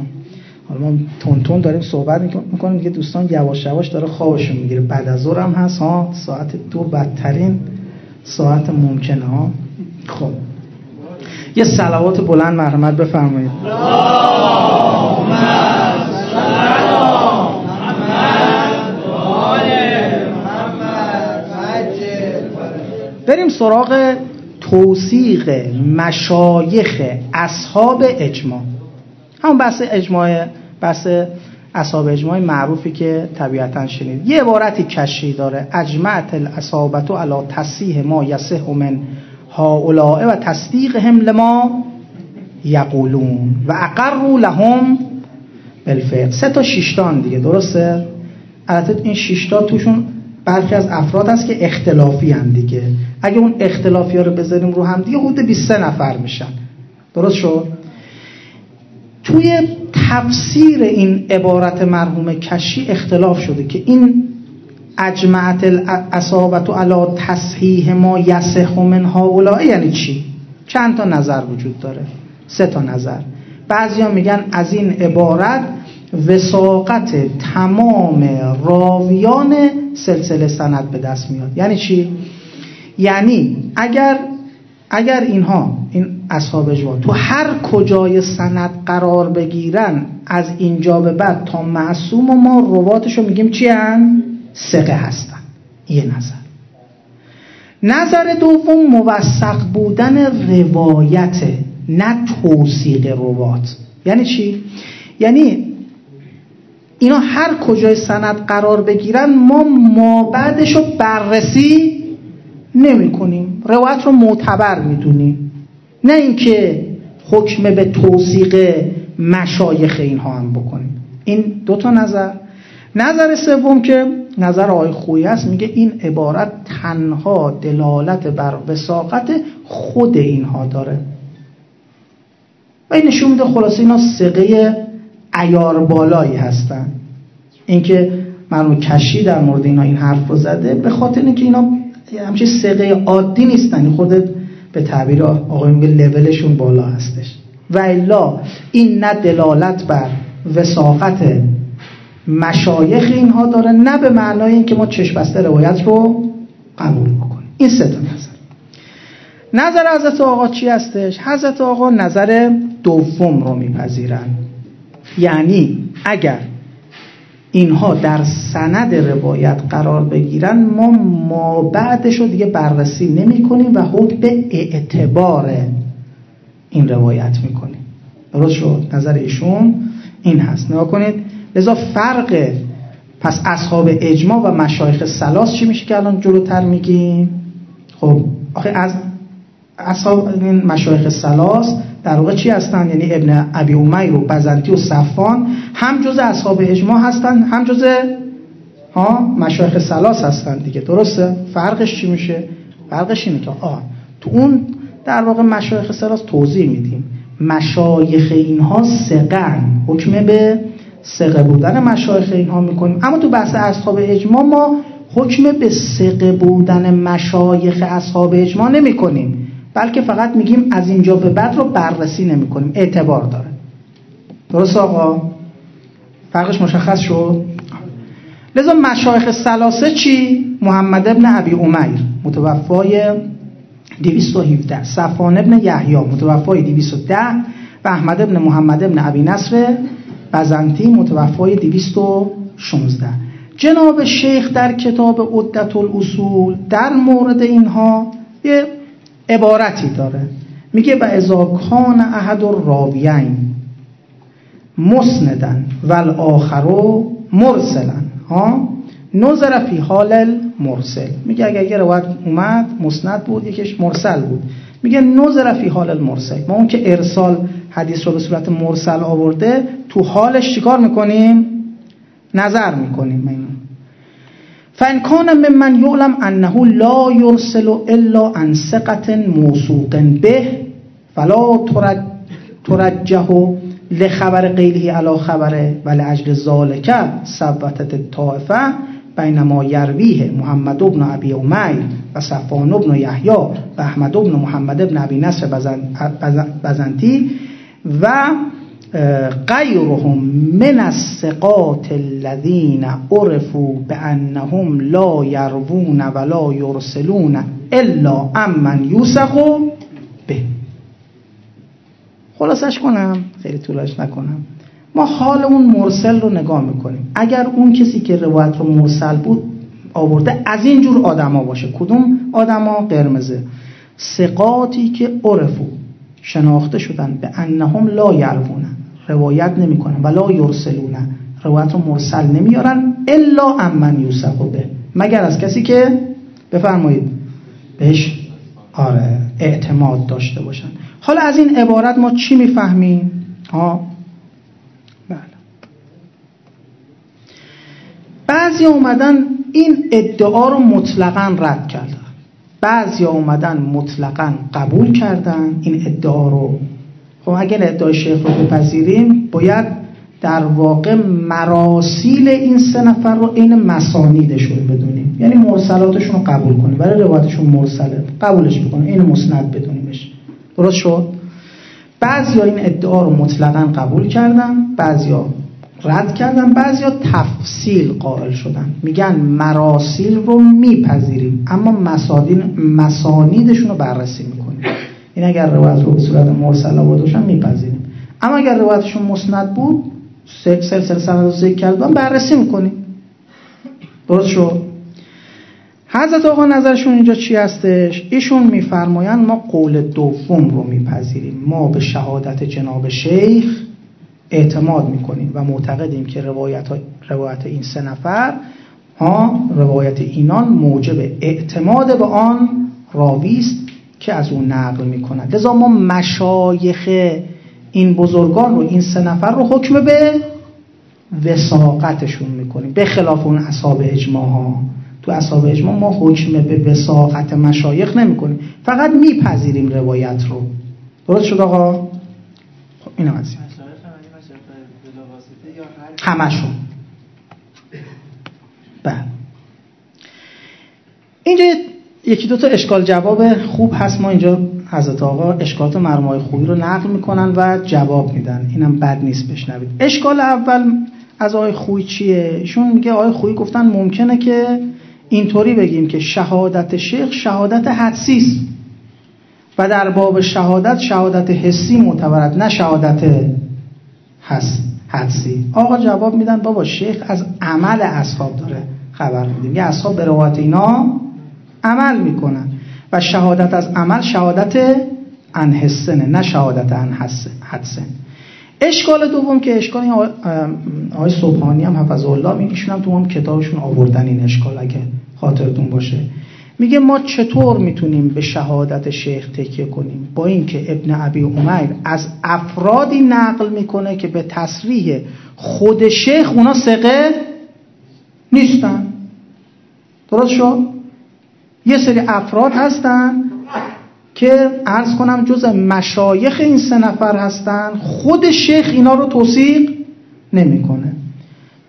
ما تون تون داریم صحبت می‌کنیم دیگه دوستان یواش یواش داره خوابشون می‌گیره. بعد از ظهر هم هست ها. ساعت دو بدترین ساعت ممکنه ها. خب. یه صلوات بلند مرحمت بفرمایید. بریم سراغ توصیق مشایخ اصحاب اجماع. همون بحث اجماع بحث اصحاب اجماع معروفی که طبیعتا شنید. یه عبارتی کشی داره. اجمعت الاصابت علا تصیح ما یسه من هاولاء و تصدیق هم لما یقولون و اقروا لهم بالفعل. سه تا شیشتان دیگه درسته؟ البته این شیشتا توشون برخی از افراد هست که اختلافی هم دیگه. اگه اون اختلافی ها رو بذاریم رو هم دیگه حدود 23 نفر میشن. درست شد؟ توی تفسیر این عبارت مرحوم کشی اختلاف شده که این اجمعت الاصابت علا تصحیح ما یسخ من هاولا یعنی چی؟ چند تا نظر وجود داره؟ سه تا نظر. بعضیا میگن از این عبارت وساقت تمام راویان سلسله سند به دست میاد. یعنی چی؟ یعنی اگر اگر اینها این اصحاب اجوا تو هر کجای سند قرار بگیرن از اینجا به بعد تا معصوم و ما رواتشو میگیم چی هن؟ سقه هستن. یه نظر. نظر دوم موثق بودن روایت نه توصیق روات. یعنی چی؟ یعنی اینا هر کجای سند قرار بگیرن ما ما بعدش رو بررسی نمی کنیم روایت رو معتبر می‌دونیم. نه اینکه حکم به توصیق مشایخ اینها هم بکنیم. این دو تا نظر. نظر سوم که نظر آقای خویی است میگه این عبارت تنها دلالت بر وساقت خود اینها داره. و این نشون میده خلاصه اینا سقه ایار بالایی هستن. اینکه مرموم کشی در مورد اینا این حرف رو زده به خاطر اینکه اینا همچین سقه عادی نیستن. خودت به تعبیر آقای میگه لولشون بالا هستش. و الا این نه دلالت بر وساقت مشایخ اینها داره نه به معنای اینکه ما چشم روایت رو قبول بکنیم. این سه تا نظر. نظر حضرت آقا چی هستش؟ حضرت آقا نظر دوم رو میپذیرن. یعنی اگر اینها در سند روایت قرار بگیرن ما ما بعدش رو دیگه بررسی نمی کنیم و حکم به اعتبار این روایت می‌کنیم. درست شد؟ نظر ایشون این هست. نگاه کنید. لذا فرق پس اصحاب اجماع و مشایخ سلاس چی میشه که الان جلوتر میگیم؟ خب آخه از اصحاب این مشایخ سلاس در واقع چی هستن؟ یعنی ابن ابی امیر و بزنتی و صفان هم جز اصحاب اجماع هستن هم جز ها مشایخ سلاس هستن دیگه درسته؟ فرقش چی میشه؟ فرقش اینه که آه تو اون در واقع مشایخ سلاس توضیح میدیم. مشایخ اینها سقن حکم به سقه بودن مشایخ اینها می‌کنیم. اما تو بحث اصحاب اجماع ما حکم به سقه بودن مشایخ اصحاب اجماع نمی کنیم بلکه فقط میگیم از اینجا به بعد رو بررسی نمی کنیم اعتبار داره. درست آقا؟ فرقش مشخص شد؟ لذا مشایخ سلاسه چی؟ محمد ابن عبی عمیر متوفای 217 صفان ابن یحیی متوفای 210 و احمد ابن محمد ابن عبی نصر بزنتی متوفای 216 جناب شیخ در کتاب عدت الاصول در مورد اینها یه عبارتی داره. میگه و ازا کان احد الراویین. مسندن و الاخرو مرسلن. ها؟ نظر فی حال مرسل میگه اگر یه روایت اومد مسند بود یکیش مرسل بود. میگه نظر فی حال المرسل. ما اون که ارسال حدیث رو به صورت مرسل آورده تو حالش چیکار می‌کنیم؟ نظر می‌کنیم اینو. فان کان ممن یعلم انه لا یرسل الا عن ثقه موثوق به فلا ترجه لخبر غیره علی خبره و لاجل ذالک ثبتت الطائفه بینما یرویه محمد ابن ابی امیر و صفان ابن یحیی و احمد ابن محمد ابن ابی نصر بزنتی و غیرهم من الثقات الذين عرفوا بانهم لا يروون ولا يرسلون الا امن یوسق به خلاصش کنم خیلی طولش نکنم. ما حال اون مرسل رو نگاه می‌کنیم. اگر اون کسی که روایت رو مرسل بود آورده از این جور آدما باشه. کدوم؟ آدما قرمزه. سقاتی که عرفو شناخته شدن به انهم لا یروونن روایت نمی‌کنن ولا یرسلونه روایت رو مرسل نمیارن الا امن یوسف به. مگر از کسی که؟ بفرمایید. بهش؟ آره اعتماد داشته باشن. حالا از این عبارت ما چی می‌فهمیم؟ ها بله. بعضی اومدن این ادعا رو مطلقا رد کردن. بعضی اومدن مطلقا قبول کردن این ادعا رو. خب اگر ادعای شیخ رو بپذیریم باید در واقع مراسیل این سه نفر رو این مسانیدشون بدونیم. یعنی مرسلاتشون رو قبول کنیم. برای روایتشون مرسله. قبولش بکنیم. این مسند بدونیمش درست شد؟ بعضی این ادعا رو مطلقا قبول کردن بعضی رد کردن بعضی تفصیل قائل شدن. میگن مراسیل رو میپذیریم اما مسانیدشون رو بررسی می‌کنیم. این اگر روایت رو به صورت مرسل آورده باشن میپذیریم. اما اگر روایتشون مسند بود سلسله سند رو ذکر کردن بررسی می‌کنیم. درست شد؟ حضرت آقا نظرشون اینجا چی هستش؟ ایشون میفرمایند ما قول دوم رو میپذیریم. ما به شهادت جناب شیخ اعتماد می‌کنیم و معتقدیم که روایت, روایت این سه نفر ها روایت اینان موجب اعتماد به آن راویست که از اون نقل می‌کنند لذا ما مشایخ این بزرگان رو این سه نفر رو حکم به وساقتشون می‌کنیم به خلاف اون اصحاب اجماع ها. تو اصحاب اجماع ما حکم به وساقت مشایخ نمی‌کنیم. فقط میپذیریم روایت رو. درست شد آقا؟ خب اینم از همشون. بله. اینجا یکی دو تا اشکال جواب خوب هست. ما اینجا حضرت آقا اشکالات مرمای خوبی رو نقل می‌کنن و جواب میدن. اینم بد نیست بشنوید. اشکال اول از آقای خوی چیه؟ ایشون میگه آقای خوی گفتن ممکنه که اینطوری بگیم که شهادت شیخ شهادت حدسی است. و در باب شهادت شهادت حسی معتبرد نه شهادت حدسی. آقا جواب میدن بابا شیخ از عمل اصحاب داره خبر میدیم یه اصحاب به روایت اینا عمل می‌کنن. و شهادت از عمل شهادت انحسنه نه شهادت انحسن اشکال دوم که اشکال آقای صبحانی هم حفظ الله میگیشون هم تو هم کتابشون آوردن این اشکال. اگه خاطرتون باشه. میگه ما چطور می‌تونیم به شهادت شیخ تکیه کنیم؟ با اینکه ابن ابی عمیر از افرادی نقل می‌کنه که به تصریح خود شیخ اونا سقه نیستن. درست شد؟ یه سری افراد هستن که ارز کنم جز مشایخ این سه نفر هستن خود شیخ اینا رو توصیق نمی‌کنه.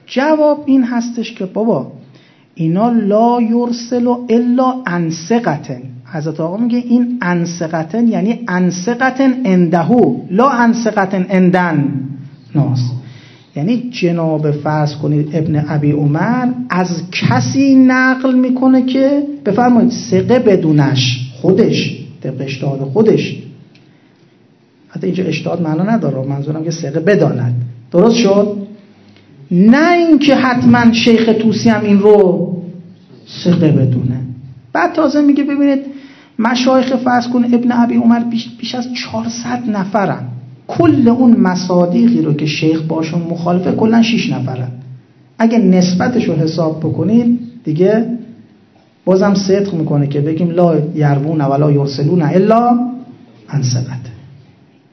جواب این هستش که بابا اینا لا یرسل الا انسقتن. حضرت آقا میگه این انسقتن یعنی انسقتن اندهو لا انسقتن اندن. ناس. یعنی جناب فرض کنید ابن ابی عمر از کسی نقل می‌کنه که بفرمایید سقه بدونش خودش طبق اشتهاد خودش. حتی اینجا اشتهاد معنا نداره منظورم که سقه بداند. درست شد؟ نه اینکه حتما شیخ توسی هم این رو سقه بدونه. بعد تازه میگه ببینید مشایخ فرض کن ابن ابی عمر بیش, بیش از 400 نفرن. کل اون مصادیقی رو که شیخ باشون مخالفه کلا 6 نفرن. اگه نسبتش رو حساب بکنید دیگه بازم صدق می‌کنه که بگیم لا یربون ولا یرسلون الا انسقت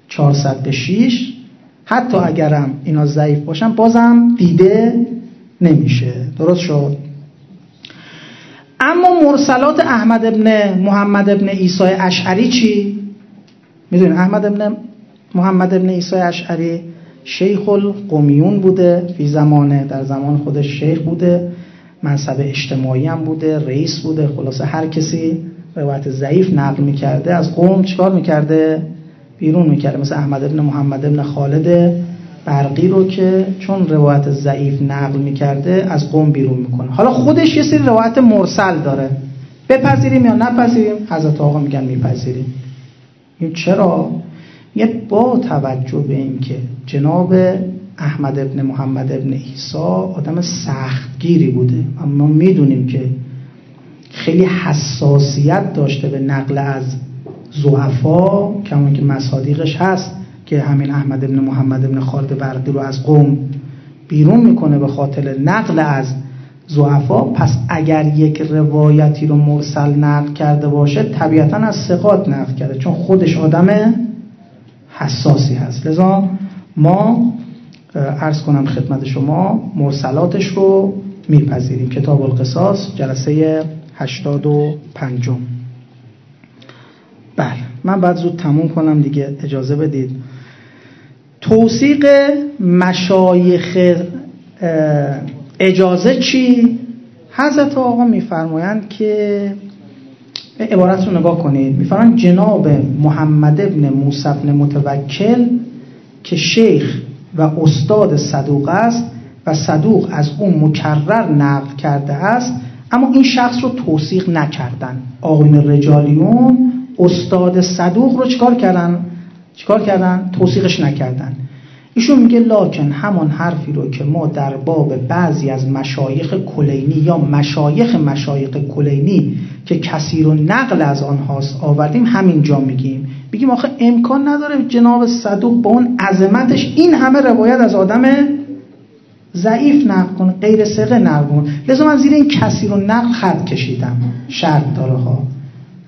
400 به 6 حتی اگرم اینا ضعیف باشن بازم دیده نمیشه. درست شد؟ اما مرسلات احمد ابن محمد ابن عیسی اشعری چی؟ می‌دونید احمد ابن محمد ابن عیسی اشعری شیخ القمیون بوده فی زمانه در زمان خودش شیخ بوده منصب اجتماعی هم بوده رئیس بوده خلاصه هر کسی روایت ضعیف نقل می‌کرده. از قوم چیکار می‌کرده؟ بیرون می‌کرده مثل احمد ابن محمد ابن خالد برقی رو که چون روایت ضعیف نقل می‌کرده از قوم بیرون می‌کنه. حالا خودش یه سری روایت مرسل داره. بپذیریم یا نپذیریم؟ حضرت آقا میگن میپذیریم. این چرا؟ یه با توجه به اینکه جناب احمد ابن محمد ابن ایسا آدم سختگیری بوده. اما می‌دونیم که خیلی حساسیت داشته به نقل از زعفا کمان که مصادیقش هست که همین احمد ابن محمد ابن خالد برقی رو از قوم بیرون می‌کنه به خاطر نقل از زعفا پس اگر یک روایتی رو مرسل نقل کرده باشه طبیعتا از سقاط نقل کرده چون خودش آدم حساسی هست. لذا ما ارز کنم خدمت شما مرسلاتش رو میپذیریم. کتاب القصاص جلسه 85 بله من بعد زود تموم کنم دیگه اجازه بدید. توصیق مشایخ اجازه چی؟ حضرت آقا میفرمایند که عبارت رو نگاه کنید. میفرمایند جناب محمد ابن موسی ابن متوکل که شیخ و استاد صدوق است و صدوق از اون مکرر نقل کرده است اما این شخص رو توصیق نکردن. آقایون رجالیون استاد صدوق رو چکار کردن؟ چیکار کردن؟ توصیقش نکردن. ایشون میگه لاکن همان حرفی رو که ما در باب بعضی از مشایخ کلینی یا مشایخ مشایخ کلینی که کسی رو نقل از آنهاست آوردیم همینجا میگیم. بگیم آخه امکان نداره جناب صدوق با اون عظمتش این همه روایت از آدم ضعیف نقل کنه غیر سقه نقل کنه. لذا من زیر این کسی رو نقل خط کشیدم. شرط داره ها.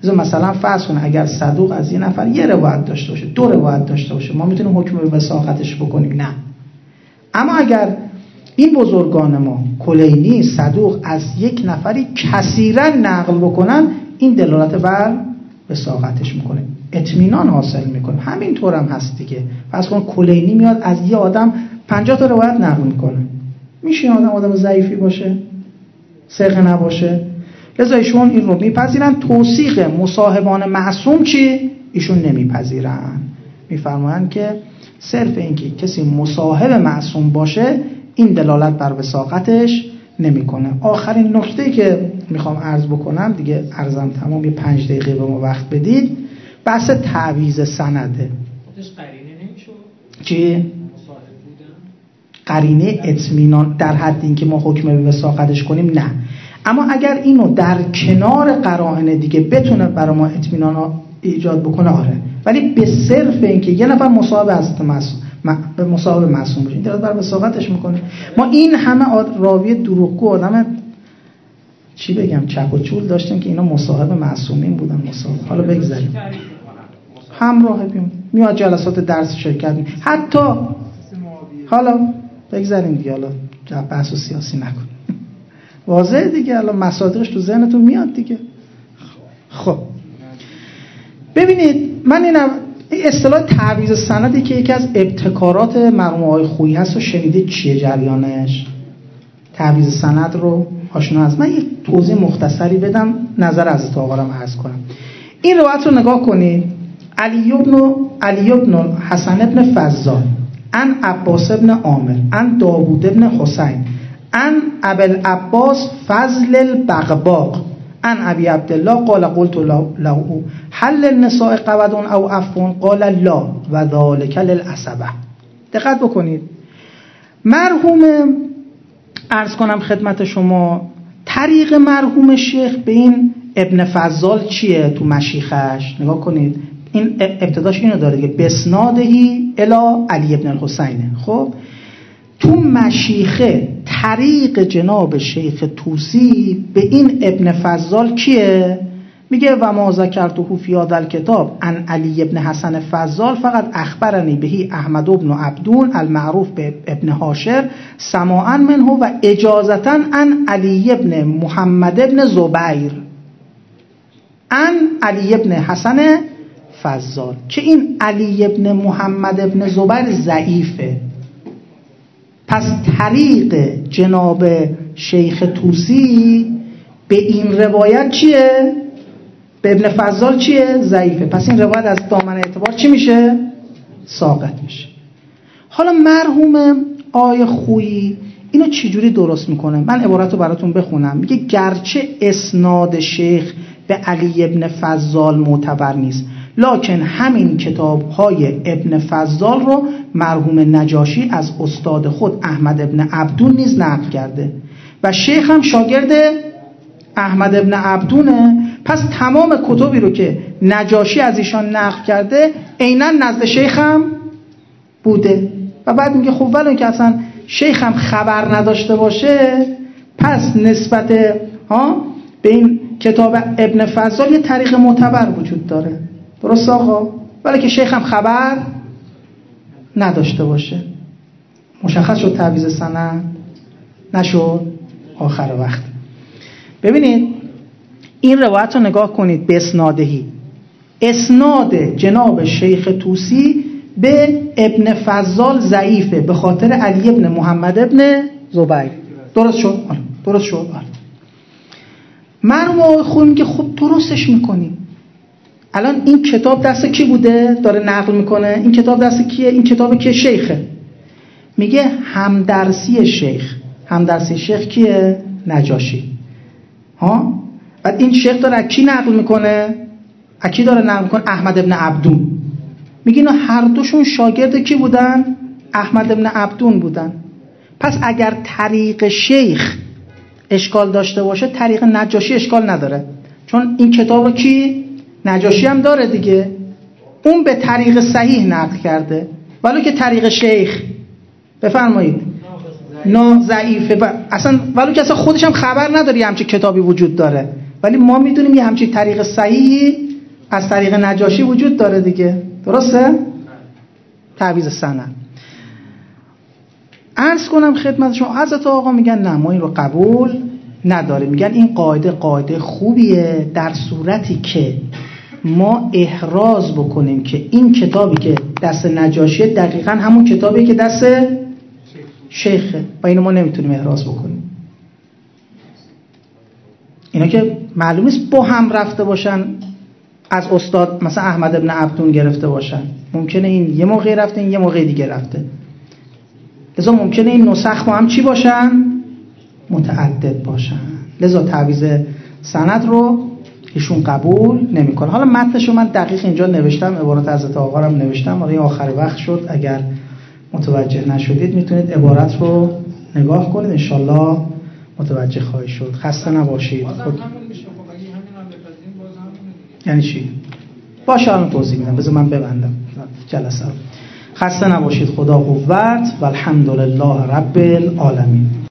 لذا مثلا فرض کنه اگر صدوق از یه نفر یه روایت داشته باشه دو روایت داشته باشه ما می‌تونیم حکم به وساقتش بکنیم؟ نه. اما اگر این بزرگان ما کلینی صدوق از یک نفری کثیرا نقل بکنن این دلالت بر وساقتش می‌کنه. اطمینان حاصل می‌کنه. همینطور هم هست دیگه. پس کن کلینی میاد از یه آدم 50 تا روایت نقل می‌کنه. میشه آدم آدم ضعیفی باشه؟ سقه نباشه؟ لذا ایشون این رو میپذیرن. توصیق مصاحبان معصوم چی؟ ایشون نمیپذیرن. میفرمایند که صرف اینکه کسی مصاحب معصوم باشه این دلالت بر وساقتش نمی‌کنه. آخرین نکته که می‌خوام عرض بکنم دیگه عرضم تمام یه پنج دقیقه به ما وقت بدید. بحث تعویز سنده چی؟ قرینه اطمینان در حد اینکه ما حکم به وساقتش کنیم نه. اما اگر اینو در کنار قرائن دیگه بتونه برای ما اطمینان ایجاد بکنه آره. ولی به صرف اینکه یه نفر مصاحب از به مصاحب معصوم باشه این بر وساقتش می‌کنه. ما این همه راوی دروغگو آدم چی بگم چپ و چول داشتیم که اینا مصاحب معصومین بودن مصاحب حالا بگذاریم. همراه بیون میاد جلسات درس شرکت می حتی حالا بگذاریم دیگه حالا بحث و سیاسی نکن واضح دیگه الان مصادرش تو ذهنتون میاد دیگه. خب. ببینید من این اصطلاح تعویض سندی که یکی از ابتکارات مرحوم های خویی هست و شنیده چیه جریانش؟ تعویض سند رو آشنا هست. من یک توضیح مختصری بدم نظر از آقارم عرض کنم. این روایت رو نگاه کنید علی ابن علی ابن حسن ابن فضال ان عباس ابن عامر ان داوود ابن حسین. ان ابل عباس فضل البغباق ان ابی عبدالله قال قلت له حل النساء قودون او عفون قال لا و ذالک للعصبه دقت بکنید. مرحوم ارز کنم خدمت شما طریق مرحوم شیخ به این ابن فضال چیه تو مشیخش؟ نگاه کنید. این ابتداش اینو داره دیگه. بسنادهی الا علی ابن الحسینه. خب؟ تو مشیخه طریق جناب شیخ توسی به این ابن فضال کیه؟ میگه و ما ذکرته فی هذا کتاب ان علی ابن حسن فضال فقط اخبرنی بهی احمد ابن عبدون المعروف به ابن هاشر سماعا منه و اجازتا ان علی ابن محمد ابن زبیر. ان علی ابن حسن فضال. که این علی ابن محمد ابن زبیر ضعیفه؟ پس طریق جناب شیخ توسی به این روایت چیه؟ به ابن فضال چیه؟ ضعیفه پس این روایت از دامن اعتبار چی میشه؟ ساقط میشه حالا مرحوم آی خویی اینو چجوری درست می‌کنه من عبارت رو براتون بخونم میگه گرچه اسناد شیخ به علی ابن فضال معتبر نیست لکن همین کتاب های ابن فضال رو مرحوم نجاشی از استاد خود احمد ابن عبدون نیز نقل کرده. و شیخ هم شاگرد احمد ابن عبدونه. پس تمام کتبی رو که نجاشی از ایشان نقل کرده عینا نزد شیخ هم بوده. و بعد میگه خب ولی که اصلا شیخ هم خبر نداشته باشه پس نسبت ها به این کتاب ابن فضال یه طریق معتبر وجود داره. درست آقا؟ ولی که شیخ هم خبر نداشته باشه. مشخص شد تعویز سند نشد آخر وقت. ببینید این روایت رو نگاه کنید به اسنادهی. اسناد جناب شیخ توسی به ابن فضال ضعیفه به خاطر علی ابن محمد ابن زبیر. درست شد؟ آره. درست شد. آره. مرموم خوب میگه خب درستش می‌کنیم الان این کتاب دست کی بوده؟ داره نقل می‌کنه. این کتاب دست کیه؟ این کتاب که شیخه. میگه همدرسی شیخ. همدرسی شیخ کیه؟ نجاشی. ها؟ بعد این شیخ داره کی نقل می‌کنه؟ اکی داره نقل می‌کنه؟ احمد ابن عبدون. میگه اینا هر دوشون شاگرد کی بودن؟ احمد ابن عبدون بودن. پس اگر طریق شیخ اشکال داشته باشه طریق نجاشی اشکال نداره. چون این کتاب رو کی؟ نجاشی هم داره دیگه. اون به طریق صحیح نقل کرده. ولو که طریق شیخ. بفرمایید. نا ضعیفه اصلا ولو که اصلا خودش هم خبر نداره همچی کتابی وجود داره. ولی ما می‌دونیم یه همچین طریق صحیحی از طریق نجاشی وجود داره دیگه. درسته؟ تعویز سنه ارز کنم خدمت شما حضرت آقا میگن نه ما این رو قبول نداره میگن این قاعده قاعده خوبیه در صورتی که ما احراز بکنیم که این کتابی که دست نجاشیه دقیقا همون کتابی که دست شیخه. و اینو ما نمی‌تونیم احراز بکنیم. اینا که معلوم است با هم رفته باشن از استاد مثلا احمد ابن عبدون گرفته باشن. ممکنه این یه موقع رفته این یه موقع دیگه رفته. لذا ممکنه این نسخ با هم چی باشن؟ متعدد باشن. لذا تعویز سند رو ایشون قبول نمی‌کنه. حالا متنش من دقیق اینجا نوشتم عبارت حضرت آقا رو نوشتم. حالا آخر وقت شد. اگر متوجه نشدید می‌تونید عبارت رو نگاه کنید. انشالله متوجه خواهی شد. خسته نباشید. خود... یعنی چی؟ باشه الان توضیح میدم. بذار من ببندم. جلسه خسته نباشید. خدا قوت و الحمدلله رب العالمین.